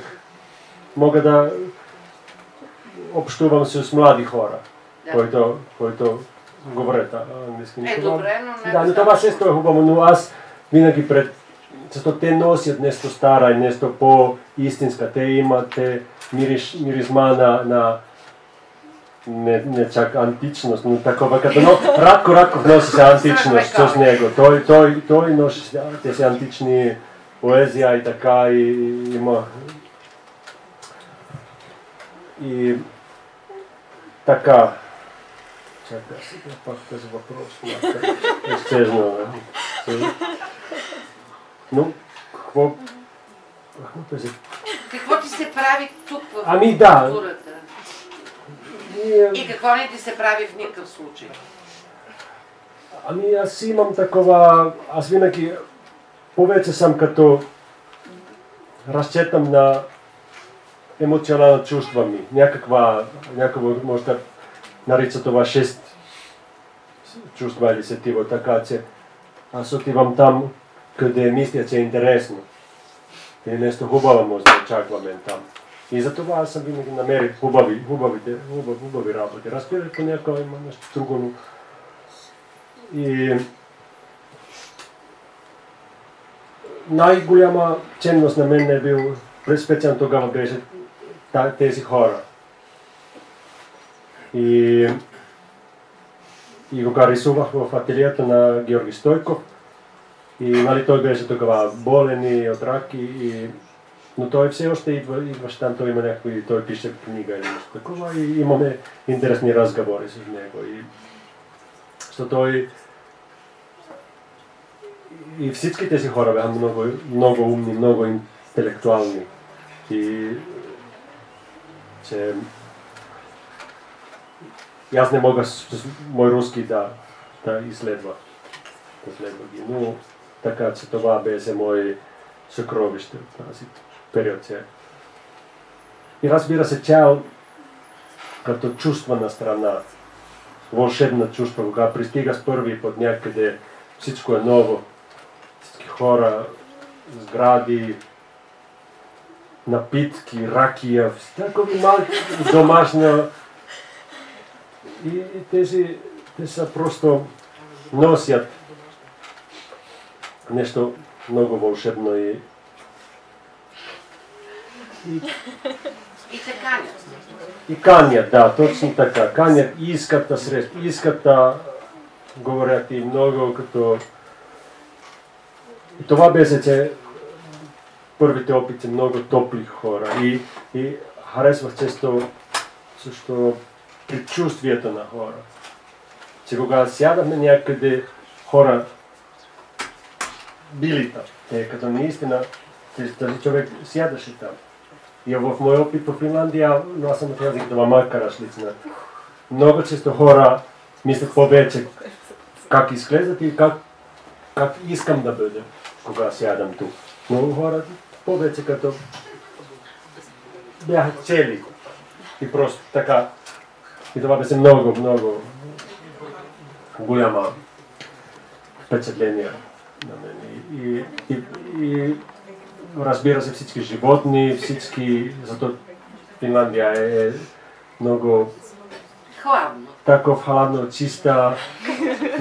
Мога да obštuvam se s mladih hora, koji to, koji to govore ta angliški. E, dobreno, ne. Da, no to baš isto upamo, no jaz vinagi pred, zato te nosijo nešto stara in nešto po istinska, te ima, te miriš, mirizma na, na ne, ne čak antičnost, no tako, pa kad no, rako, rako nosi se antičnost, co s njego, to, to, to i noši se, te se antični poezija i taka i ima i така Чакай сега пак този въпрос. Изчезнал. нали? Но, какво... Какво ти се прави тук в Ами да. културата? И какво не ти се прави в никакъв случай? Ами аз имам такова, аз винаги повече съм като разчетам на емоционална чувства ми. Някаква, някакво може да нарича това шест чувства или сетиво, така че аз отивам там, къде мисля, че е интересно. Или нещо хубаво може да очакваме там. И затова аз съм винаги намерил хубави, хубавите, хубави, хубави работи. Разбира понякога има нещо друго, и най-голяма ценност на мен е бил, специално тогава беше тези хора. И, и кога рисувах в ателието на Георги Стойков, и нали, той беше тогава болен и от рак, и, и, но той все още идва, идваше там, той има някакви, той пише книга или нещо такова и имаме интересни разговори с него. И, защото той и всички тези хора бяха много, много умни, много интелектуални. И че и аз не мога с, мой руски да, да изследва. Да ги. Но така че това беше мое съкровище в тази период. И разбира се, цял като чувство на страна, вълшебна чувство, кога пристигаш първи път някъде, всичко е ново, всички хора, сгради, напитки, ракия, такова малки домашна. И, и тези, те са просто носят нещо много вълшебно и, и, И се канят. и канят, да, точно така. Канят и искат да срещат, искат да говорят и много като... И това беше, че първите опити много топли хора и, и харесвах често също предчувствието на хора. Че кога сядаме някъде хора били там, те като наистина този човек сядаше там. И в мой опит в Финландия, но аз съм от язикова макара лично. Много често хора мислят повече как изглеждат и как, как искам да бъда, кога сядам тук. Много хора повече като бяха цели. И просто така. И това беше много, много голяма впечатление на мен. И, и, и разбира се всички животни, всички, зато Финландия е много Хладно. таков хладно, чиста,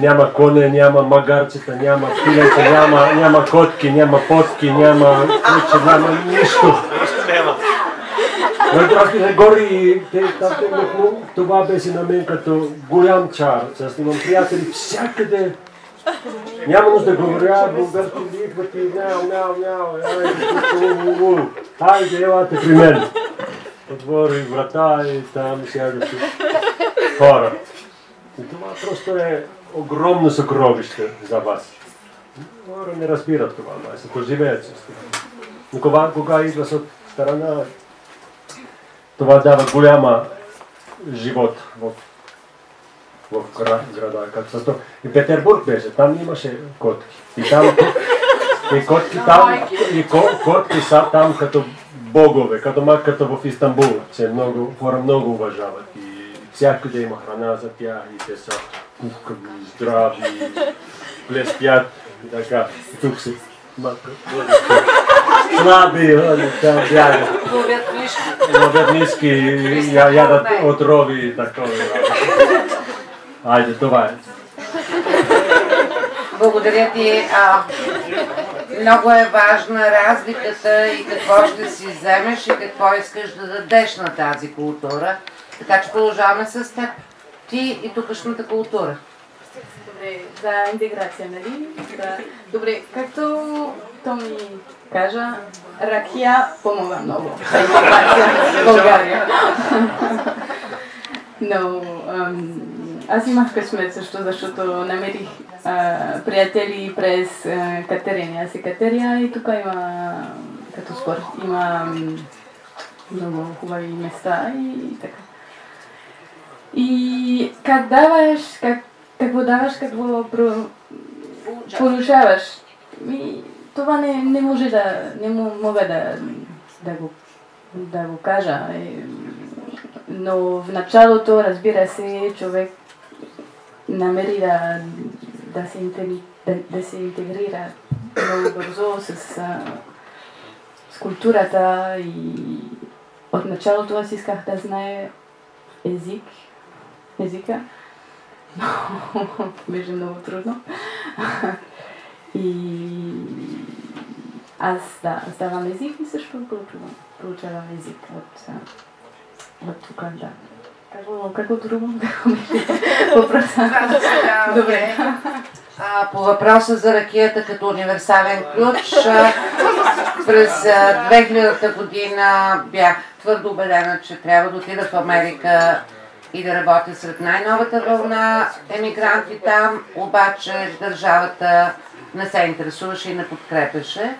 няма коне, няма магарчета, няма пилета, няма, няма котки, няма потки, няма куче, няма нищо. Но аз бях гори и те, там, но това беше на мен като голям чар. Аз имам приятели всякъде. Няма нужда да говоря, български идват и мяу, мяу, мяу, айде, у, у, у. Хайде, елате при мен. Отвори врата и там сядат хора. И това просто е огромно съкровище за вас. Хора не разбират това, май се поживеят с това. Но кога, кога идваш от страна, това дава голяма живот в, в гра- града. Като. И Петербург беше, там имаше котки. И там и котки там, и ко, котки са там като богове, като мак като в Истанбул, че много, хора много уважават и всякъде има храна за тях и те са кухкави, здрави, блестят и така. И тук мака, слаби, там бягат. Ловят книжки. Ловят ниски и ядат отрови и такова. Айде, това е. Благодаря ти. А, много е важна разликата и какво ще си вземеш и какво искаш да дадеш на тази култура. Така че продължаваме с теб. Ти и тукашната култура. Добре, за интеграция, нали? За... Добре, както то ми кажа, ракия помога много за интеграция в България. Но аз имах късмет също, защото намерих а, приятели през а, Катериния. Аз и Катерия и тук има като спорт. Има много хубави места и така. И как даваш, как, какво даваш, какво про- получаваш. И това не, не може да, не мога да, да, го, да го кажа. Но в началото, разбира се, човек намери да, да, се, интегри, да, да се интегрира много бързо с, с културата и от началото аз исках да знае език, езика. Беше много трудно. И аз да, сдавам език и също получавам, получавам език от, от тук, да. Какво, какво друго? Какво беше въпроса? Добре. А, по въпроса за ракията като универсален ключ, през а, 2000 година бях твърдо убедена, че трябва да отида в Америка и да работя сред най-новата вълна емигранти там, обаче държавата не се интересуваше и не подкрепеше.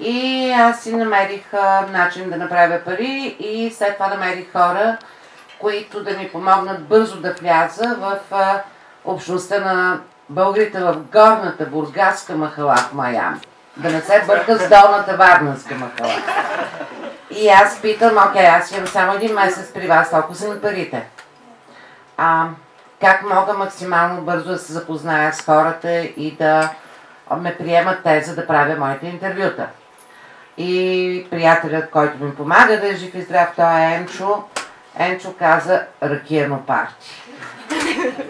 И аз си намерих начин да направя пари и след това намерих хора, които да ми помогнат бързо да вляза в общността на българите в горната бургаска махала в Майами. Да не се бърка с долната варненска махала. И аз питам, окей, аз имам само един месец при вас, толкова са ми парите. А, как мога максимално бързо да се запозная с хората и да ме приемат те, за да правя моите интервюта. И приятелят, който ми помага да е жив и здрав, той е Енчо. Енчо каза ракияно парти.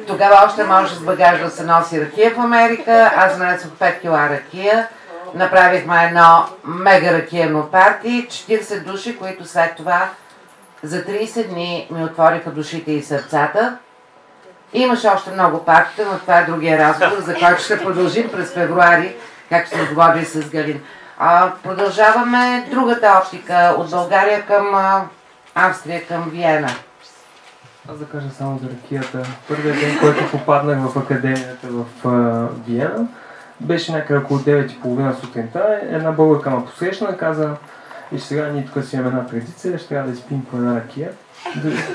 Тогава още може с багаж да се носи ракия в Америка. Аз нанесох 5 кила ракия. Направихме едно мега ракияно парти. 40 души, които след това за 30 дни ми отвориха душите и сърцата. Имаше още много партита, но това е другия разговор, за който ще продължим през февруари, както сме договорили с Галин. А, продължаваме другата оптика от България към Австрия, към Виена. Аз да кажа само за ракията. Първият ден, който попаднах в академията в Виена, беше някъде около 9.30 сутринта. Една българка ме посрещна и каза, и сега ние тук си имаме една традиция, ще трябва да изпим по една ракия.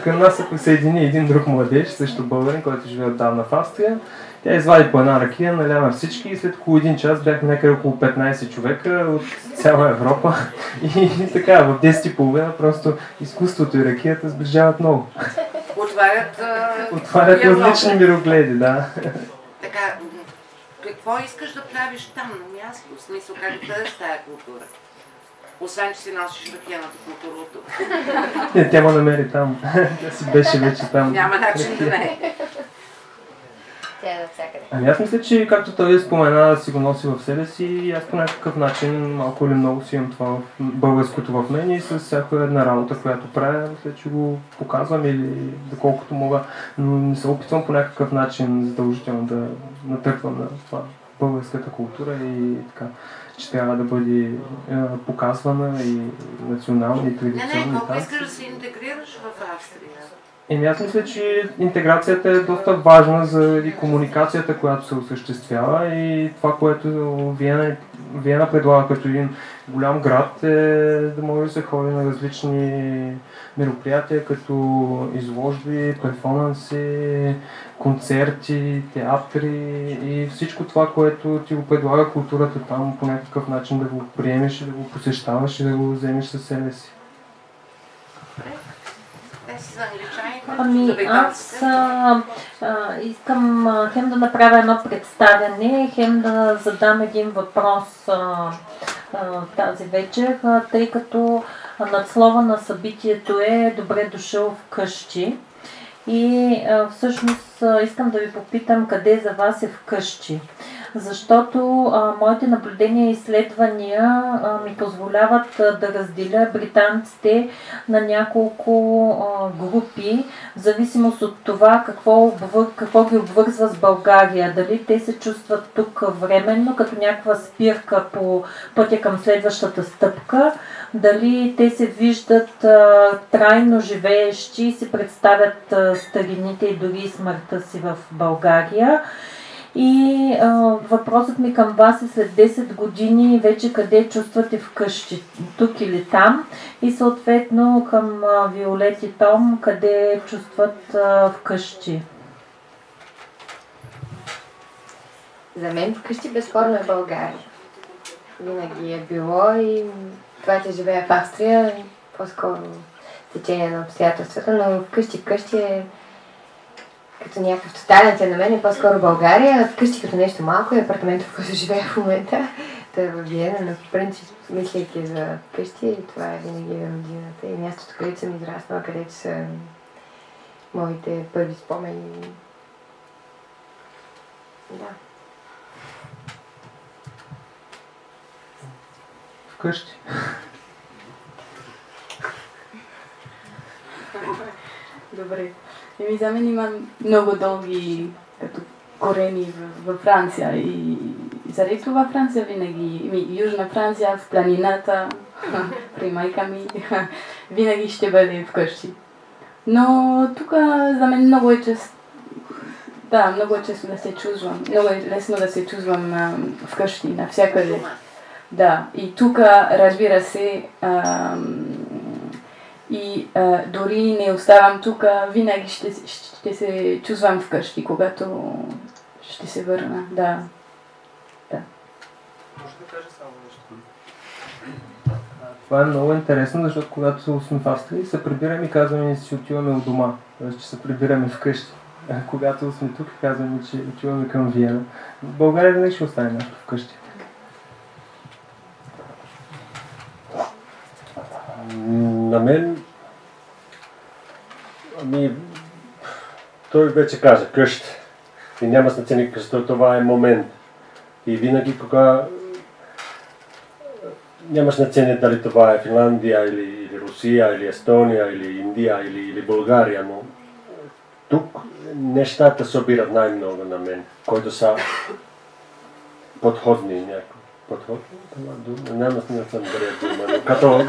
Към нас се присъедини един друг младеж, също българин, който живее отдавна в Австрия. Тя извади по една ракия, наля на всички и след около един час бяхме някъде около 15 човека от цяла Европа. И така, в 10.30 просто изкуството и ракията сближават много. Отварят, Отварят различни мирогледи, да. Така, какво искаш да правиш там на място? В смисъл, как да бъдеш тая култура? Освен, че си носиш ракияната култура от тук. Не, тя ме намери там. Тя си беше вече там. Няма начин да не е. Тя е навсякъде. Ами аз мисля, че както той спомена, да си го носи в себе си и аз по някакъв начин малко или много си имам това в българското в мен и с всяка една работа, която правя, мисля, че го показвам или доколкото мога, но не се опитвам по някакъв начин задължително да натърквам на това българската култура и така, че трябва да бъде е, показвана и национална и Не, не, традиционна. колко искаш да се интегрираш в Австрия? Еми аз мисля, че интеграцията е доста важна заради комуникацията, която се осъществява и това, което Виена, Виена предлага като един голям град е да може да се ходи на различни мероприятия, като изложби, перформанси, концерти, театри и всичко това, което ти го предлага културата там по някакъв начин да го приемеш и да го посещаваш и да го вземеш със себе си. За Ами аз а, искам а, хем да направя едно представяне, хем да задам един въпрос а, а, тази вечер, а, тъй като надслова на събитието е Добре дошъл вкъщи. И всъщност искам да ви попитам къде за вас е вкъщи. защото а, моите наблюдения и изследвания а, ми позволяват а, да разделя британците на няколко а, групи, в зависимост от това какво, обвър... какво ги обвързва с България. Дали те се чувстват тук временно, като някаква спирка по пътя към следващата стъпка, дали те се виждат а, трайно живеещи и си представят а, старините и дори смъртта си в България. И а, въпросът ми към вас е след 10 години вече къде чувствате вкъщи, тук или там. И съответно към а, Виолет и Том, къде чувстват а, вкъщи. За мен вкъщи безспорно е България. Винаги е било и това, че живея в Австрия, по-скоро течение на обстоятелствата, но вкъщи, вкъщи е като някакъв тотален феномен е по-скоро България, вкъщи като нещо малко е апартамент, в който живея в момента. Той е в Виена, но в принцип, мислейки за вкъщи, това е винаги родината и мястото, където съм израснала, където са моите първи спомени. Да. Вкъщи. Добре. Еми, за мен има много дълги като корени във Франция и заради това Франция винаги, ми, Южна Франция в планината, при майка ми, винаги ще бъде вкъщи. Но тук за мен много е чест, да, много е често да се чувствам, много е лесно да се чувствам вкъщи, навсякъде. Да, и тук, разбира се, ам, и а, дори не оставам тук, винаги ще, ще се чувствам вкъщи, когато ще се върна. Да. да. Може да кажа само нещо? Това е много интересно, защото когато сме в Австрия, се прибираме и казваме, че отиваме от дома, т.е. че се прибираме вкъщи. А когато сме тук, казваме, че отиваме към Виена. В България винаги ще остане нещо вкъщи. На мен, ами, той вече каза, къща. И няма значение, защото това е момент. И винаги, кога няма значение дали това е Финландия или, или Русия, или Естония, или Индия, или, или България, но тук нещата събират най-много на мен, които са подходни някакво. Подходни? Няма не съм добре дума, но като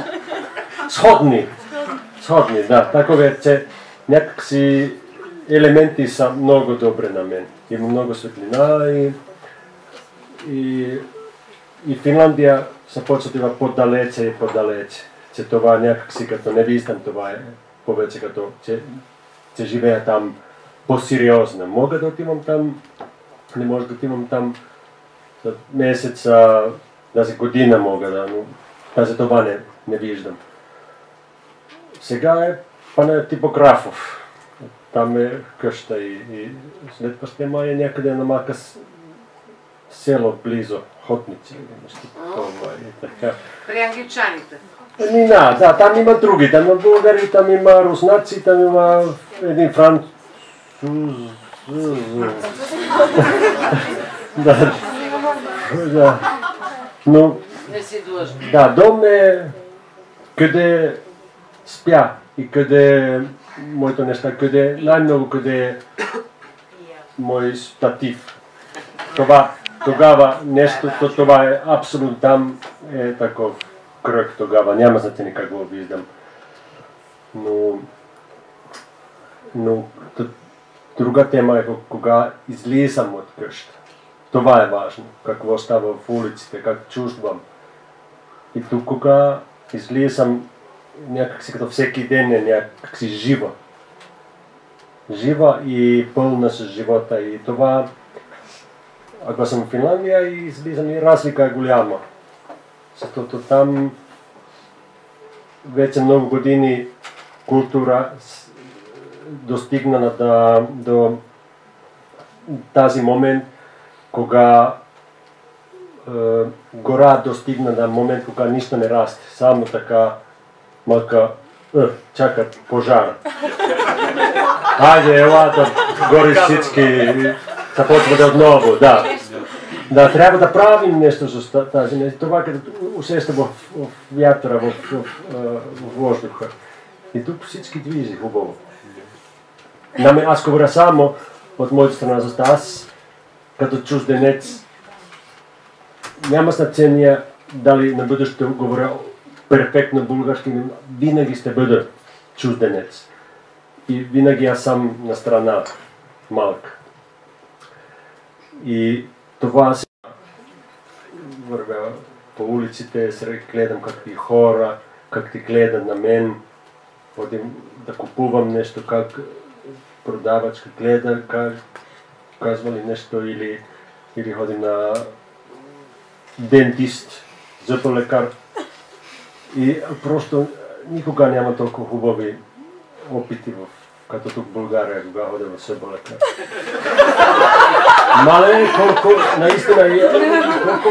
shodni. Shodni, da. Tako veće, nekak si elementi sa mnogo dobre na meni. Ima mnogo svetlina i, i, i Finlandija sa početiva podaleće i podaleće. Će tova nekak si kato ne vistam tova je poveće kato će, će živeja tam posiriozno. Moga da imam tam, ne možda da imam tam meseca, da se godina moga da, no, da se tova ne, ne viždam. Сега е пане Типографов. Там е къща и, и след това ще има е някъде на малка село близо, Хотници или нещо такова и така. При англичаните. Еми, да, да, там има други, там има българи, там има руснаци, там има един француз. да, да. Но, Не си длъжен. да, дом е къде спя и къде моето неща, къде най-много къде е мой статив. Това, тогава нещо, то, това е абсолютно там е таков кръг тогава, няма значение как го виждам. Но, но друга тема е кога излизам от къща. Това е важно. Какво става в улиците, как чувствам. И тук кога излизам някакси като всеки ден е някакси жива. Жива и пълна с живота. И това, ако съм в Финландия и излизам и разлика е голяма. Защото там вече много години култура с- достигна на да, до тази момент, кога е, гора достигна на момент, кога нищо не расте. Само така малка е, чакат пожара. Хайде, ела да гори всички. и Започваме отново, да. да трябва да правим нещо за тази нещо. Това като усеща в, в вятъра, в, в, в, въздуха. И тук всички движи хубаво. Нами, аз говоря само от моята страна, защото аз като чужденец няма значение дали на бъдещето говоря перфектно български, винаги ще бъда чужденец. И винаги аз съм на страна малка. И това се вървя по улиците, гледам какви хора, как ти гледат на мен, ходим да купувам нещо, как продавачка гледа, как казва ли нещо или, или ходим на дентист, зъболекар. И просто никога няма толкова хубави опити в като тук в България, кога ходя в зъболекар. Мале, колко наистина е, колко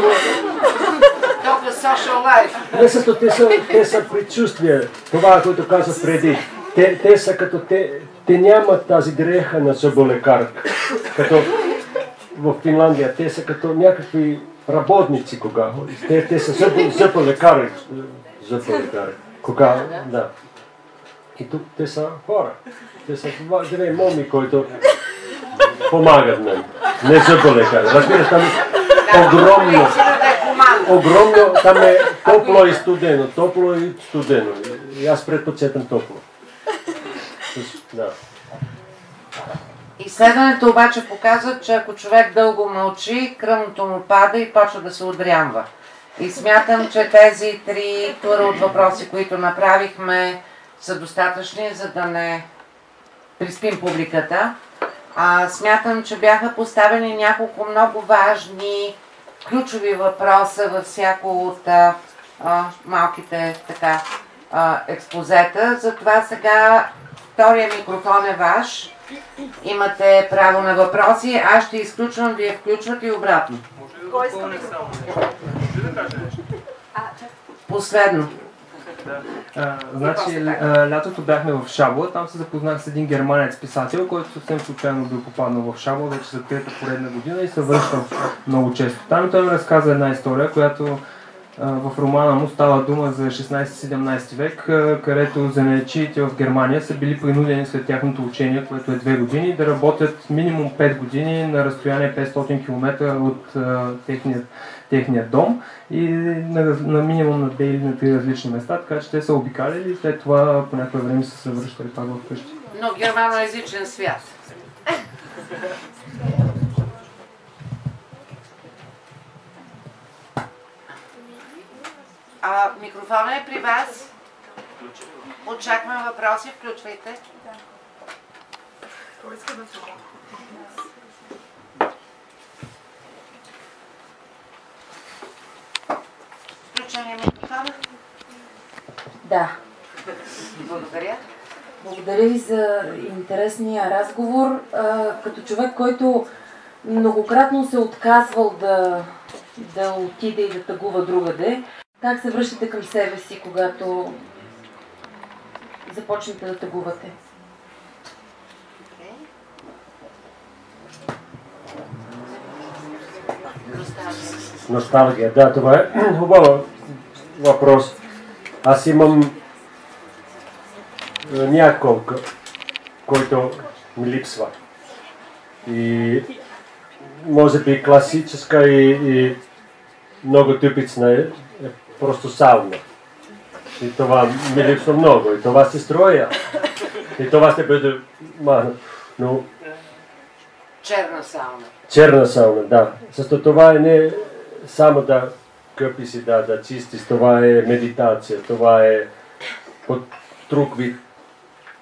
life. не са, те са, те са предчувствия. Това, което казах преди. Те, те са като те, те нямат тази дреха на зъболекар. Като в Финландия, те са като някакви работници, кога. Те, те са зъбо, зъболекари. Зъболекари. Кога, да. И тук те са хора. Те са две моми, които помагат мен. Не зъболекари. Разбираш, там огромно. Да е хуманно. Огромно, там е топло и студено, топло и студено. И аз предпочитам топло. Да. Изследването обаче показва, че ако човек дълго мълчи, кръвното му пада и почва да се отдрямва. И смятам, че тези три тура от въпроси, които направихме, са достатъчни, за да не приспим публиката. А, смятам, че бяха поставени няколко много важни ключови въпроса във всяко от а, малките така, а, експозета. Затова сега втория микрофон е ваш. Имате право на въпроси. Аз ще изключвам, вие включвате и обратно. Може ли да Последно. А, значи, а, лятото бяхме в Шабла, там се запознах с един германец писател, който съвсем случайно бил попаднал в Шабла вече за трета поредна година и се връщал много често. Там той ми разказа една история, която а, в романа му става дума за 16-17 век, а, където занаячиите в Германия са били принудени след тяхното учение, което е 2 години, да работят минимум 5 години на разстояние 500 км от техният техния дом и на, на минимум на две или на три различни места, така че те са обикаляли и след това по някое време са се връщали пак в къщи. Но германоязичен свят. А, микрофонът е при вас. Очакваме въпроси, включвайте. Включен ли е микрофона? Да. Благодаря. Благодаря ви за интересния разговор. А, като човек, който многократно се отказвал да, да отиде и да тъгува другаде, как се връщате към себе си, когато започнете да тъгувате? Носталгия, да, това е хубав въпрос. Аз имам е, няколко, които ми липсва. И може би класическа и, и много типична е, е просто сауна. И това ми липсва много. И това се строя. И това ще бъде. Но Черна сауна. Черна сауна, да. Защото това е не само да къпи си, да, да чистиш, това е медитация, това е под друг вид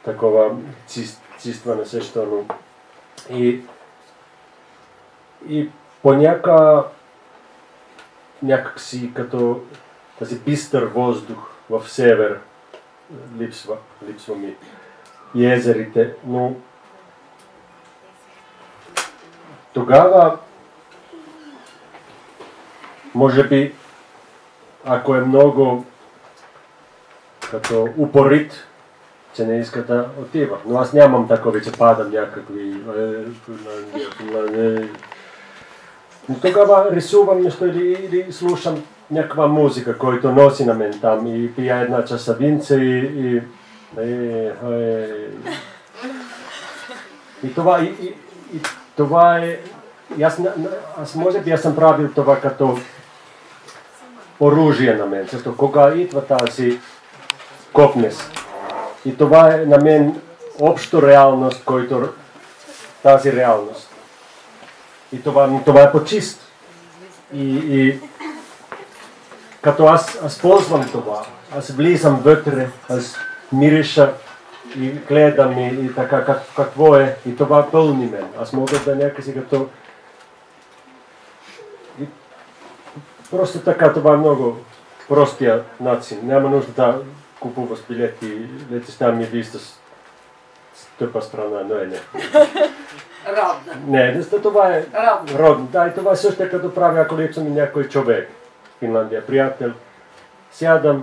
такова чист, чистване също. И, и поняка някак си като тази бистър въздух в север липсва, липсва ми. Езерите, но тогава, може би, ако е много като упорит, че не иска да отива. Но аз нямам такова, че падам някакви е, Финландия, Финландия. Но тогава рисувам нещо или, или слушам някаква музика, който носи на мен там и пия една часовинца и, и, и, и, и това, и, и, и това е, аз, аз може би аз съм правил това като оружие на мен, защото кога идва тази копнес, и това е на мен общо реалност, който тази реалност. И това, това е почист. И, и като аз, аз ползвам това, аз влизам вътре, аз мириша и гледам и, и така как, какво е и това пълни мен. Аз мога да някакси като... просто така, това е много простия начин. Няма нужда да купуваш билети, летиш ми виста тъпа страна, но е не. Родна. Не, това е Родна. родна. Да, и това е също като прави, ако липсва ми някой човек в Финландия, приятел. Сядам,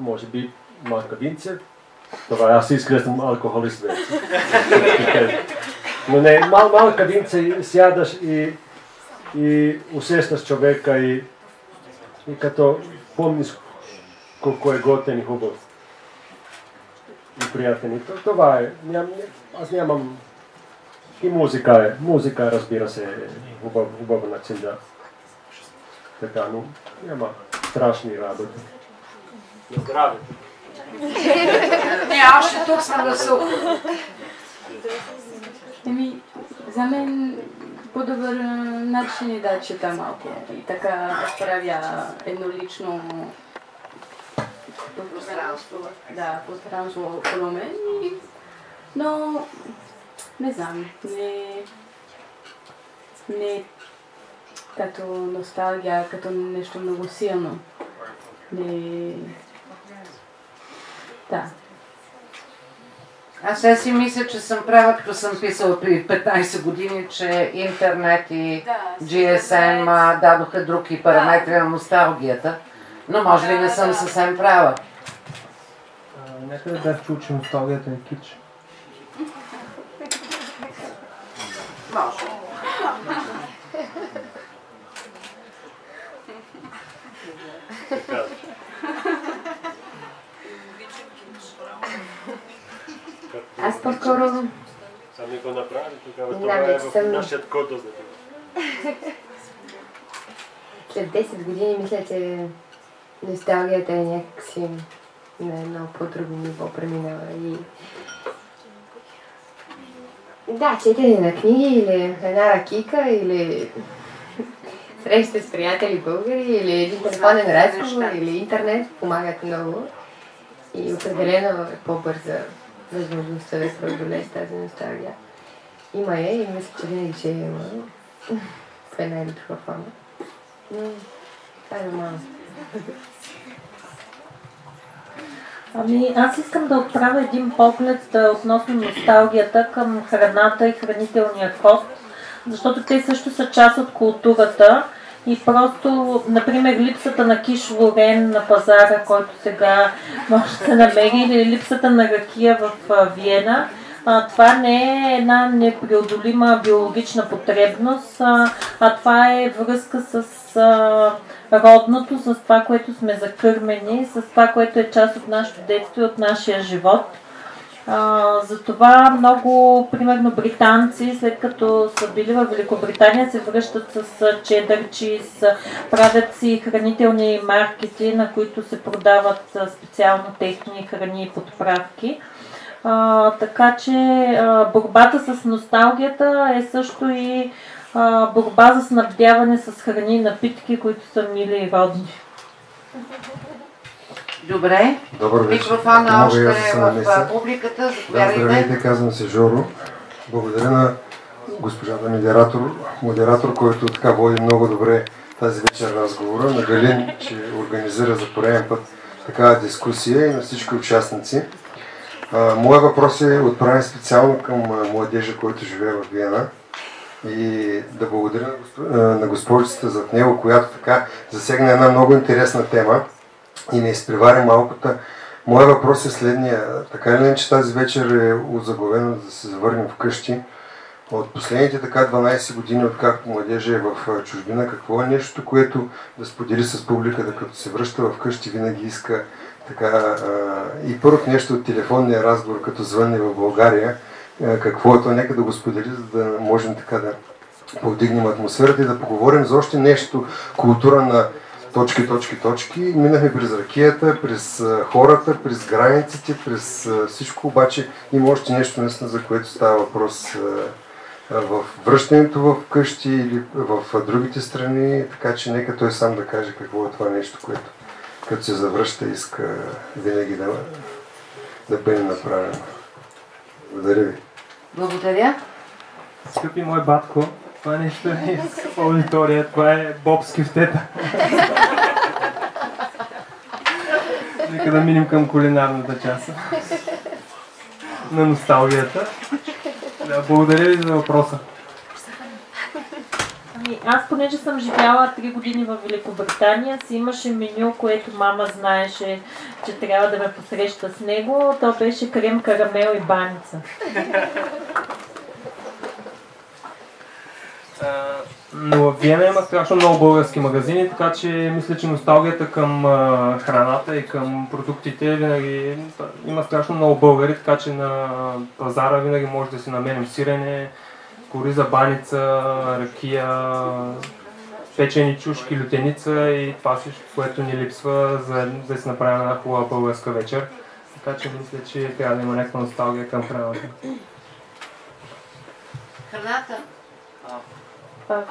може би малка винце, това аз съм алкохолист вече. Но не, мал, малка винце сядаш и, и усещаш човека и, и като помниш колко е готен и хубав. И приятен. И това е. Ням, аз нямам... И музика е. Музика, разбира се, е хубав, хубав начин да... Така, но няма страшни работи. На здраве! Не, още тук съм да сухо. Еми, за мен по-добър начин е да чета малко и така правя еднолично пространство. Да, пространство около мен. И... Но не знам, не, не като носталгия, като нещо много силно. Не... Да. Аз сега си мисля, че съм права, като съм писала при 15 години, че интернет и GSM а, дадоха други параметри на носталгията. Но може би не съм съвсем права. Някъде бях чул, че носталгията е кич. Може. Аз по-скоро... Сами го направи, тогава. Това е в съм- нашият код да След 10 години мисля, че носталгията е някакси на едно по-друго ниво преминала и... Да, четене на книги или една ракика или среща с приятели българи или един телефонен разговор или интернет помагат много. И определено е по-бърза възможността да се преодолее тази носталгия. Има е и мисля, че винаги ще е има в една или друга форма. Това е нормално. Ами, аз искам да отправя един поглед относно носталгията към храната и хранителния кост, защото те също са част от културата и просто, например, липсата на киш лорен на пазара, който сега може да се намери, или липсата на ракия в Виена, а, това не е една непреодолима биологична потребност, а, а това е връзка с а, родното, с това, което сме закърмени, с това, което е част от нашето детство и от нашия живот. Затова много, примерно, британци, след като са били в Великобритания, се връщат с а, чедър чиз, а, правят си хранителни маркети, на които се продават специално техни храни и подправки. А, така че а, борбата с носталгията е също и борба за снабдяване с храни и напитки, които са мили и родни. Добре. Добър вечер. Микрофона още е в публиката. Да, здравейте, казвам се Жоро. Благодаря на госпожата модератор, модератор, който така води много добре тази вечер разговора, на Галин, че организира за пореден път такава дискусия и на всички участници. Моя въпрос е отправен специално към младежа, който живее в Виена и да благодаря на госпожицата зад него, която така засегна една много интересна тема и не изпревари малкото. Моя въпрос е следния. Така или иначе тази вечер е озаглавено да се завърнем вкъщи. от последните така 12 години, откакто младежа е в чужбина, какво е нещо, което да сподели с публиката, като се връща вкъщи, винаги иска така и първо нещо от телефонния разговор, като звънне в България, а, какво е то, нека да го сподели, за да можем така да повдигнем атмосферата и да поговорим за още нещо, култура на точки, точки, точки. Минахме през ракията, през хората, през границите, през всичко, обаче има още нещо наистина, за което става въпрос в връщането в къщи или в другите страни, така че нека той сам да каже какво е това нещо, което като се завръща иска винаги да, да бъде направено. Благодаря ви. Благодаря. Скъпи мой батко, това нещо е в аудитория, това е Боб с кюфтета. Нека да минем към кулинарната част на носталгията. Да, благодаря ви за въпроса. Ами, аз понеже съм живяла 3 години в Великобритания, си имаше меню, което мама знаеше, че трябва да ме посреща с него. То беше крем, карамел и баница. Но в Виена има страшно много български магазини, така че мисля, че носталгията към храната и към продуктите винаги има страшно много българи, така че на пазара винаги може да си намерим сирене, кори за баница, ракия, печени чушки, лютеница и това всичко, което ни липсва, за да си направим една хубава българска вечер. Така че мисля, че трябва да има някаква носталгия към. Храната. А,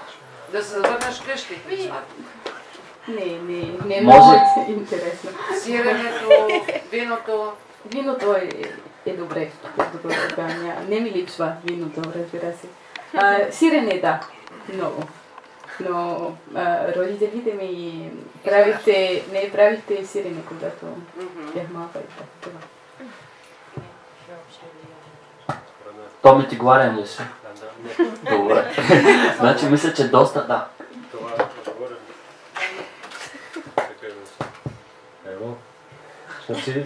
Да се завърнеш къщи. Не, не, не Може- много е интересно. Сиренето, виното. Виното е, е добре. Е добре така. ня- Не ми липсва виното, разбира се. А, сирене, да. Много. Но а, родителите ми правихте, не правихте сирене, когато бях малка и така. Томи ти гладен ли си? Добре. значи мисля, че доста, да.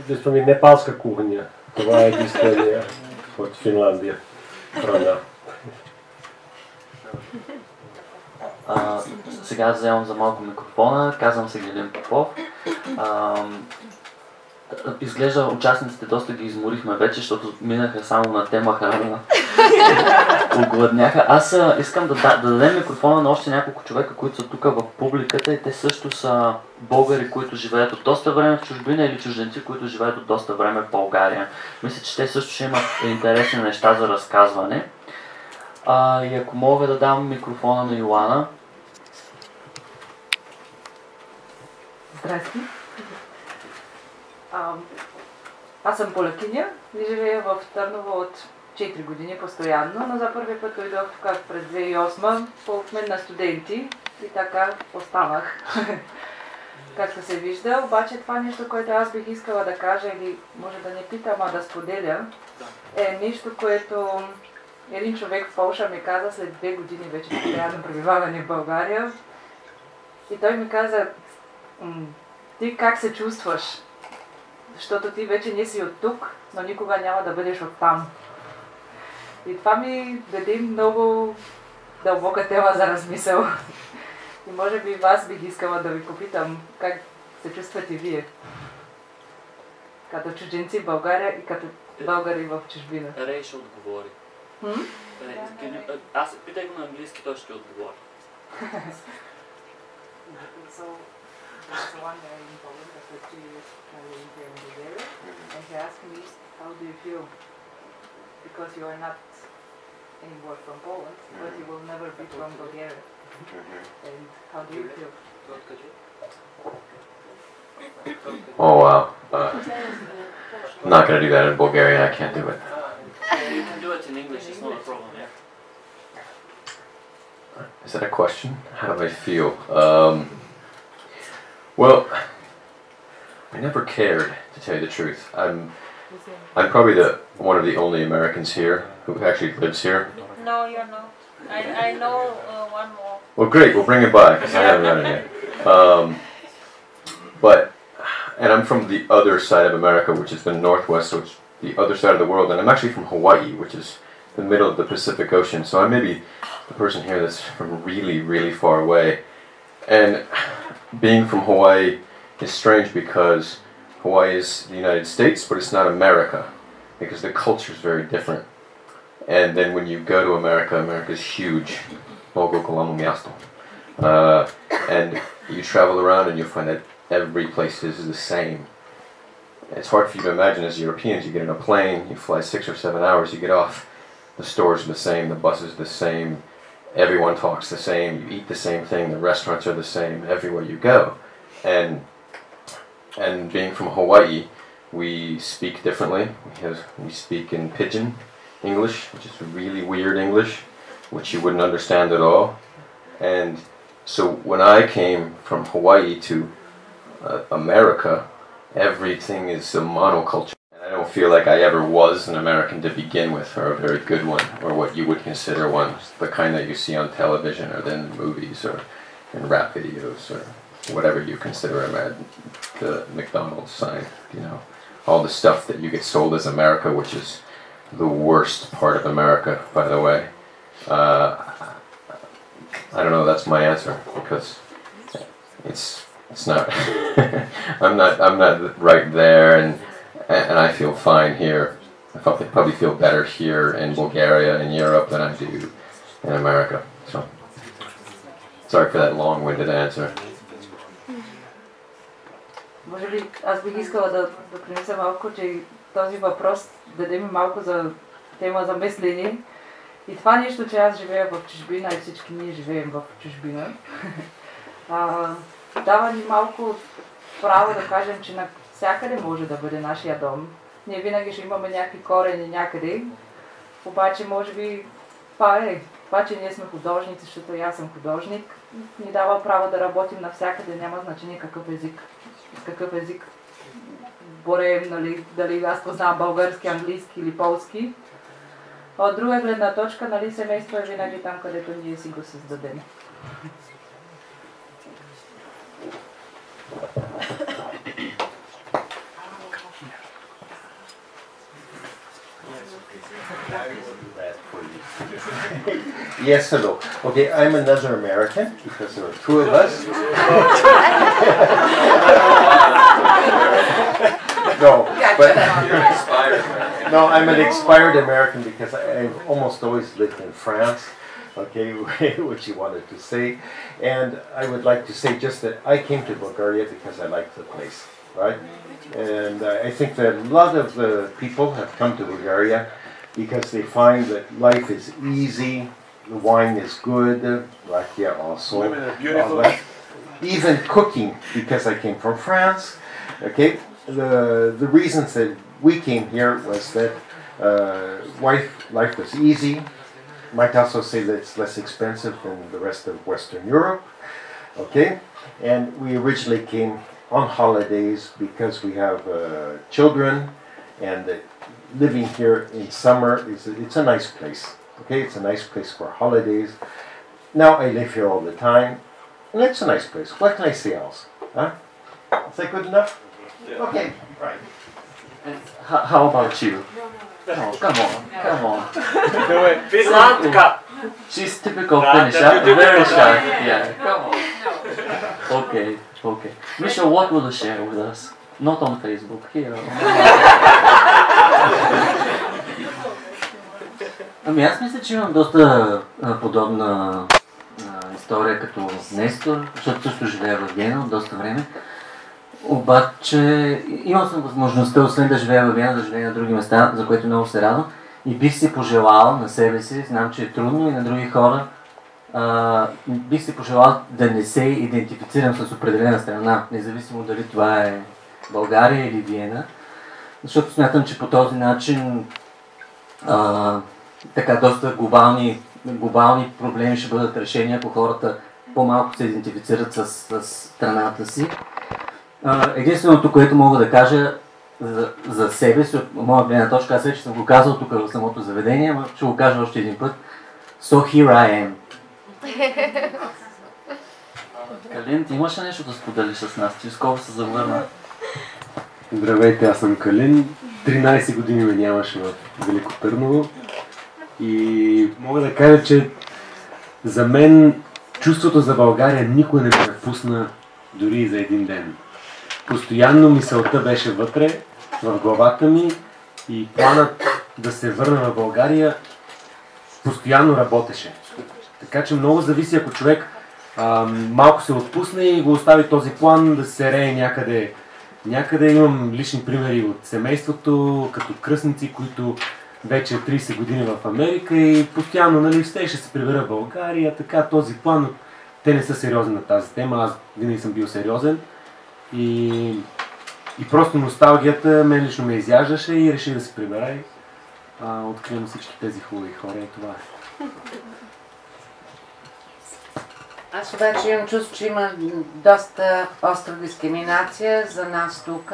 Da smo mi nepalska kuhinja. Това е единствения от Финландия. Храна. Сега вземам за малко микрофона. Казвам се Гелин Попов. А, изглежда участниците доста ги изморихме вече, защото минаха само на тема храна. Огладняха. Аз а, искам да, да, да дадем микрофона на още няколко човека, които са тук в публиката и те също са българи, които живеят от доста време в чужбина или чужденци, които живеят от доста време в България. Мисля, че те също ще имат интересни неща за разказване. А, и ако мога да дам микрофона на Йоана. Здрасти. Аз съм полякиня и живея в Търново от 4 години постоянно, но за първи път дойдох тук през 2008 по обмен на студенти и така останах. Както се вижда, обаче това нещо, което аз бих искала да кажа или може да не питам, а да споделя, е нещо, което един човек в Полша ми каза след две години вече постоянно пребиваване в България. И той ми каза, «М, ти как се чувстваш? Защото ти вече не си от тук, но никога няма да бъдеш от там. И това ми даде много дълбока тема за размисъл. И може би вас бих искала да ви попитам как се чувствате вие. Като чужденци в България и като българи в чужбина. Рей ще отговори. Хм? Рей, Аз питай го на английски, той ще отговори. So, there's one guy in Poland that for two years traveling here in Bulgaria, and he asked me, how do you feel? Because you are not anymore from Poland, but you will never be from Bulgaria. And how do you feel? Oh wow. Uh, I'm not gonna do that in Bulgarian. I can't do it. You can do it in English, it's not a problem, yeah. Is that a question? How do I feel? Um, well, I never cared to tell you the truth. I'm I'm probably the one of the only Americans here who actually lives here. No, you're not. I, I know uh, one more. Well, great. We'll bring it by because I haven't done it yet. Um, but and I'm from the other side of America, which is the northwest, so it's the other side of the world, and I'm actually from Hawaii, which is the middle of the Pacific Ocean. So I may be the person here that's from really, really far away. And being from Hawaii is strange because Hawaii is the United States, but it's not America because the culture is very different. And then when you go to America, America is huge. Uh, and you travel around and you find that every place is the same. It's hard for you to imagine as Europeans. You get in a plane, you fly six or seven hours, you get off. The stores are the same, the bus is the same, everyone talks the same, you eat the same thing, the restaurants are the same everywhere you go. And and being from Hawaii, we speak differently. We have we speak in pidgin English, which is really weird English, which you wouldn't understand at all. And so when I came from Hawaii to uh, America, everything is a monoculture. Don't feel like I ever was an American to begin with, or a very good one, or what you would consider one, the kind that you see on television, or then movies, or in rap videos, or whatever you consider a the McDonald's sign, you know, all the stuff that you get sold as America, which is the worst part of America, by the way. Uh, I don't know. That's my answer because it's it's not. I'm not. I'm not right there, and and I feel fine here. I probably probably feel better here in Bulgaria in Europe than I do in America. So sorry for that long-winded answer. Може би аз бих искала да, да принеса малко, че този въпрос даде ми малко за тема за мислене. И това нещо, че аз живея в чужбина и всички ние живеем в чужбина, а, дава ни малко право да кажем, че навсякъде може да бъде нашия дом. Ние винаги ще имаме някакви корени някъде, обаче може би това е, това, че ние сме художници, защото и аз съм художник, ни дава право да работим навсякъде, няма значение какъв език, какъв език борем, нали, дали аз познавам български, английски или полски. От друга гледна точка, нали, семейство е винаги там, където ние си го създадем. Yes, hello. Okay, I'm another American because there are two of us. no, but no, I'm an expired American because I've almost always lived in France. Okay, which you wanted to say, and I would like to say just that I came to Bulgaria because I liked the place, right? And uh, I think that a lot of the people have come to Bulgaria because they find that life is easy, the wine is good, Lakia also. Women are beautiful. Even cooking, because I came from France. Okay, the the reasons that we came here was that uh, life life was easy. Might also say that it's less expensive than the rest of Western Europe. Okay, and we originally came on holidays because we have uh, children, and living here in summer is it's a nice place. Okay, it's a nice place for holidays. Now I live here all the time, and it's a nice place. What can I say else? Huh? Is that good enough? Okay, right. How, how about you? Oh, come on, come on. Do it. Finland She's typical Nah, Finnish, that huh? very typical shy. Finnish. Yeah, come on. Okay, okay. Misha, what will you share with us? Not on Facebook, here. Ами аз мисля, че имам доста а, подобна а, история като Нестор, защото също живея в Виена от доста време. Обаче имал съм възможността, освен да живея в Виена, да живея на други места, за което много се радвам. И бих си пожелал на себе си, знам, че е трудно и на други хора, а, бих си пожелал да не се идентифицирам с определена страна, независимо дали това е България или Виена, защото смятам, че по този начин а, така доста глобални, глобални проблеми ще бъдат решени, ако хората по-малко се идентифицират с, с страната си. А, единственото, което мога да кажа за, за себе си, от моя гледна точка, аз вече съм го казал тук в самото заведение, но ще го кажа още един път. So here I am. Калин, ти имаш ли нещо да споделиш с нас? Ти скоро се завърна. Здравейте, аз съм Калин. 13 години ме нямаше в Велико Търново. И мога да кажа, че за мен чувството за България никой не ме напусна дори и за един ден. Постоянно мисълта беше вътре, в главата ми и планът да се върна в България постоянно работеше. Така че много зависи, ако човек а, малко се отпусне и го остави този план да се рее някъде. Някъде имам лични примери от семейството, като кръстници, които вече 30 години в Америка и постоянно, нали, все ще се прибера в България, така този план, те не са сериозни на тази тема, аз винаги съм бил сериозен. И, и просто носталгията мен лично ме изяждаше и реших да се прибера. И а, откривам всички тези хубави хора и това е. Аз обаче имам чувство, че има доста остра дискриминация за нас тук.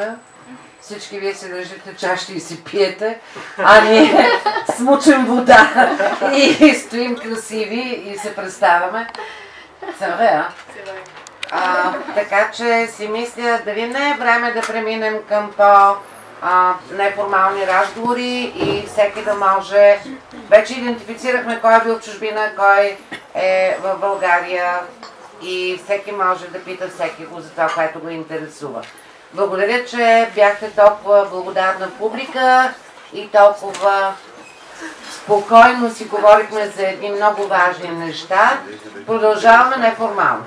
Всички вие се държите чаши и си пиете, а ние смучим вода и стоим красиви и се представяме. Съвре, а? а? Така че си мисля, дали не е време да преминем към по неформални разговори и всеки да може... Вече идентифицирахме кой е бил в чужбина, кой е в България и всеки може да пита всеки го за това, което го интересува. Благодаря, че бяхте толкова благодарна публика и толкова спокойно си говорихме за едни много важни неща. Продължаваме неформално.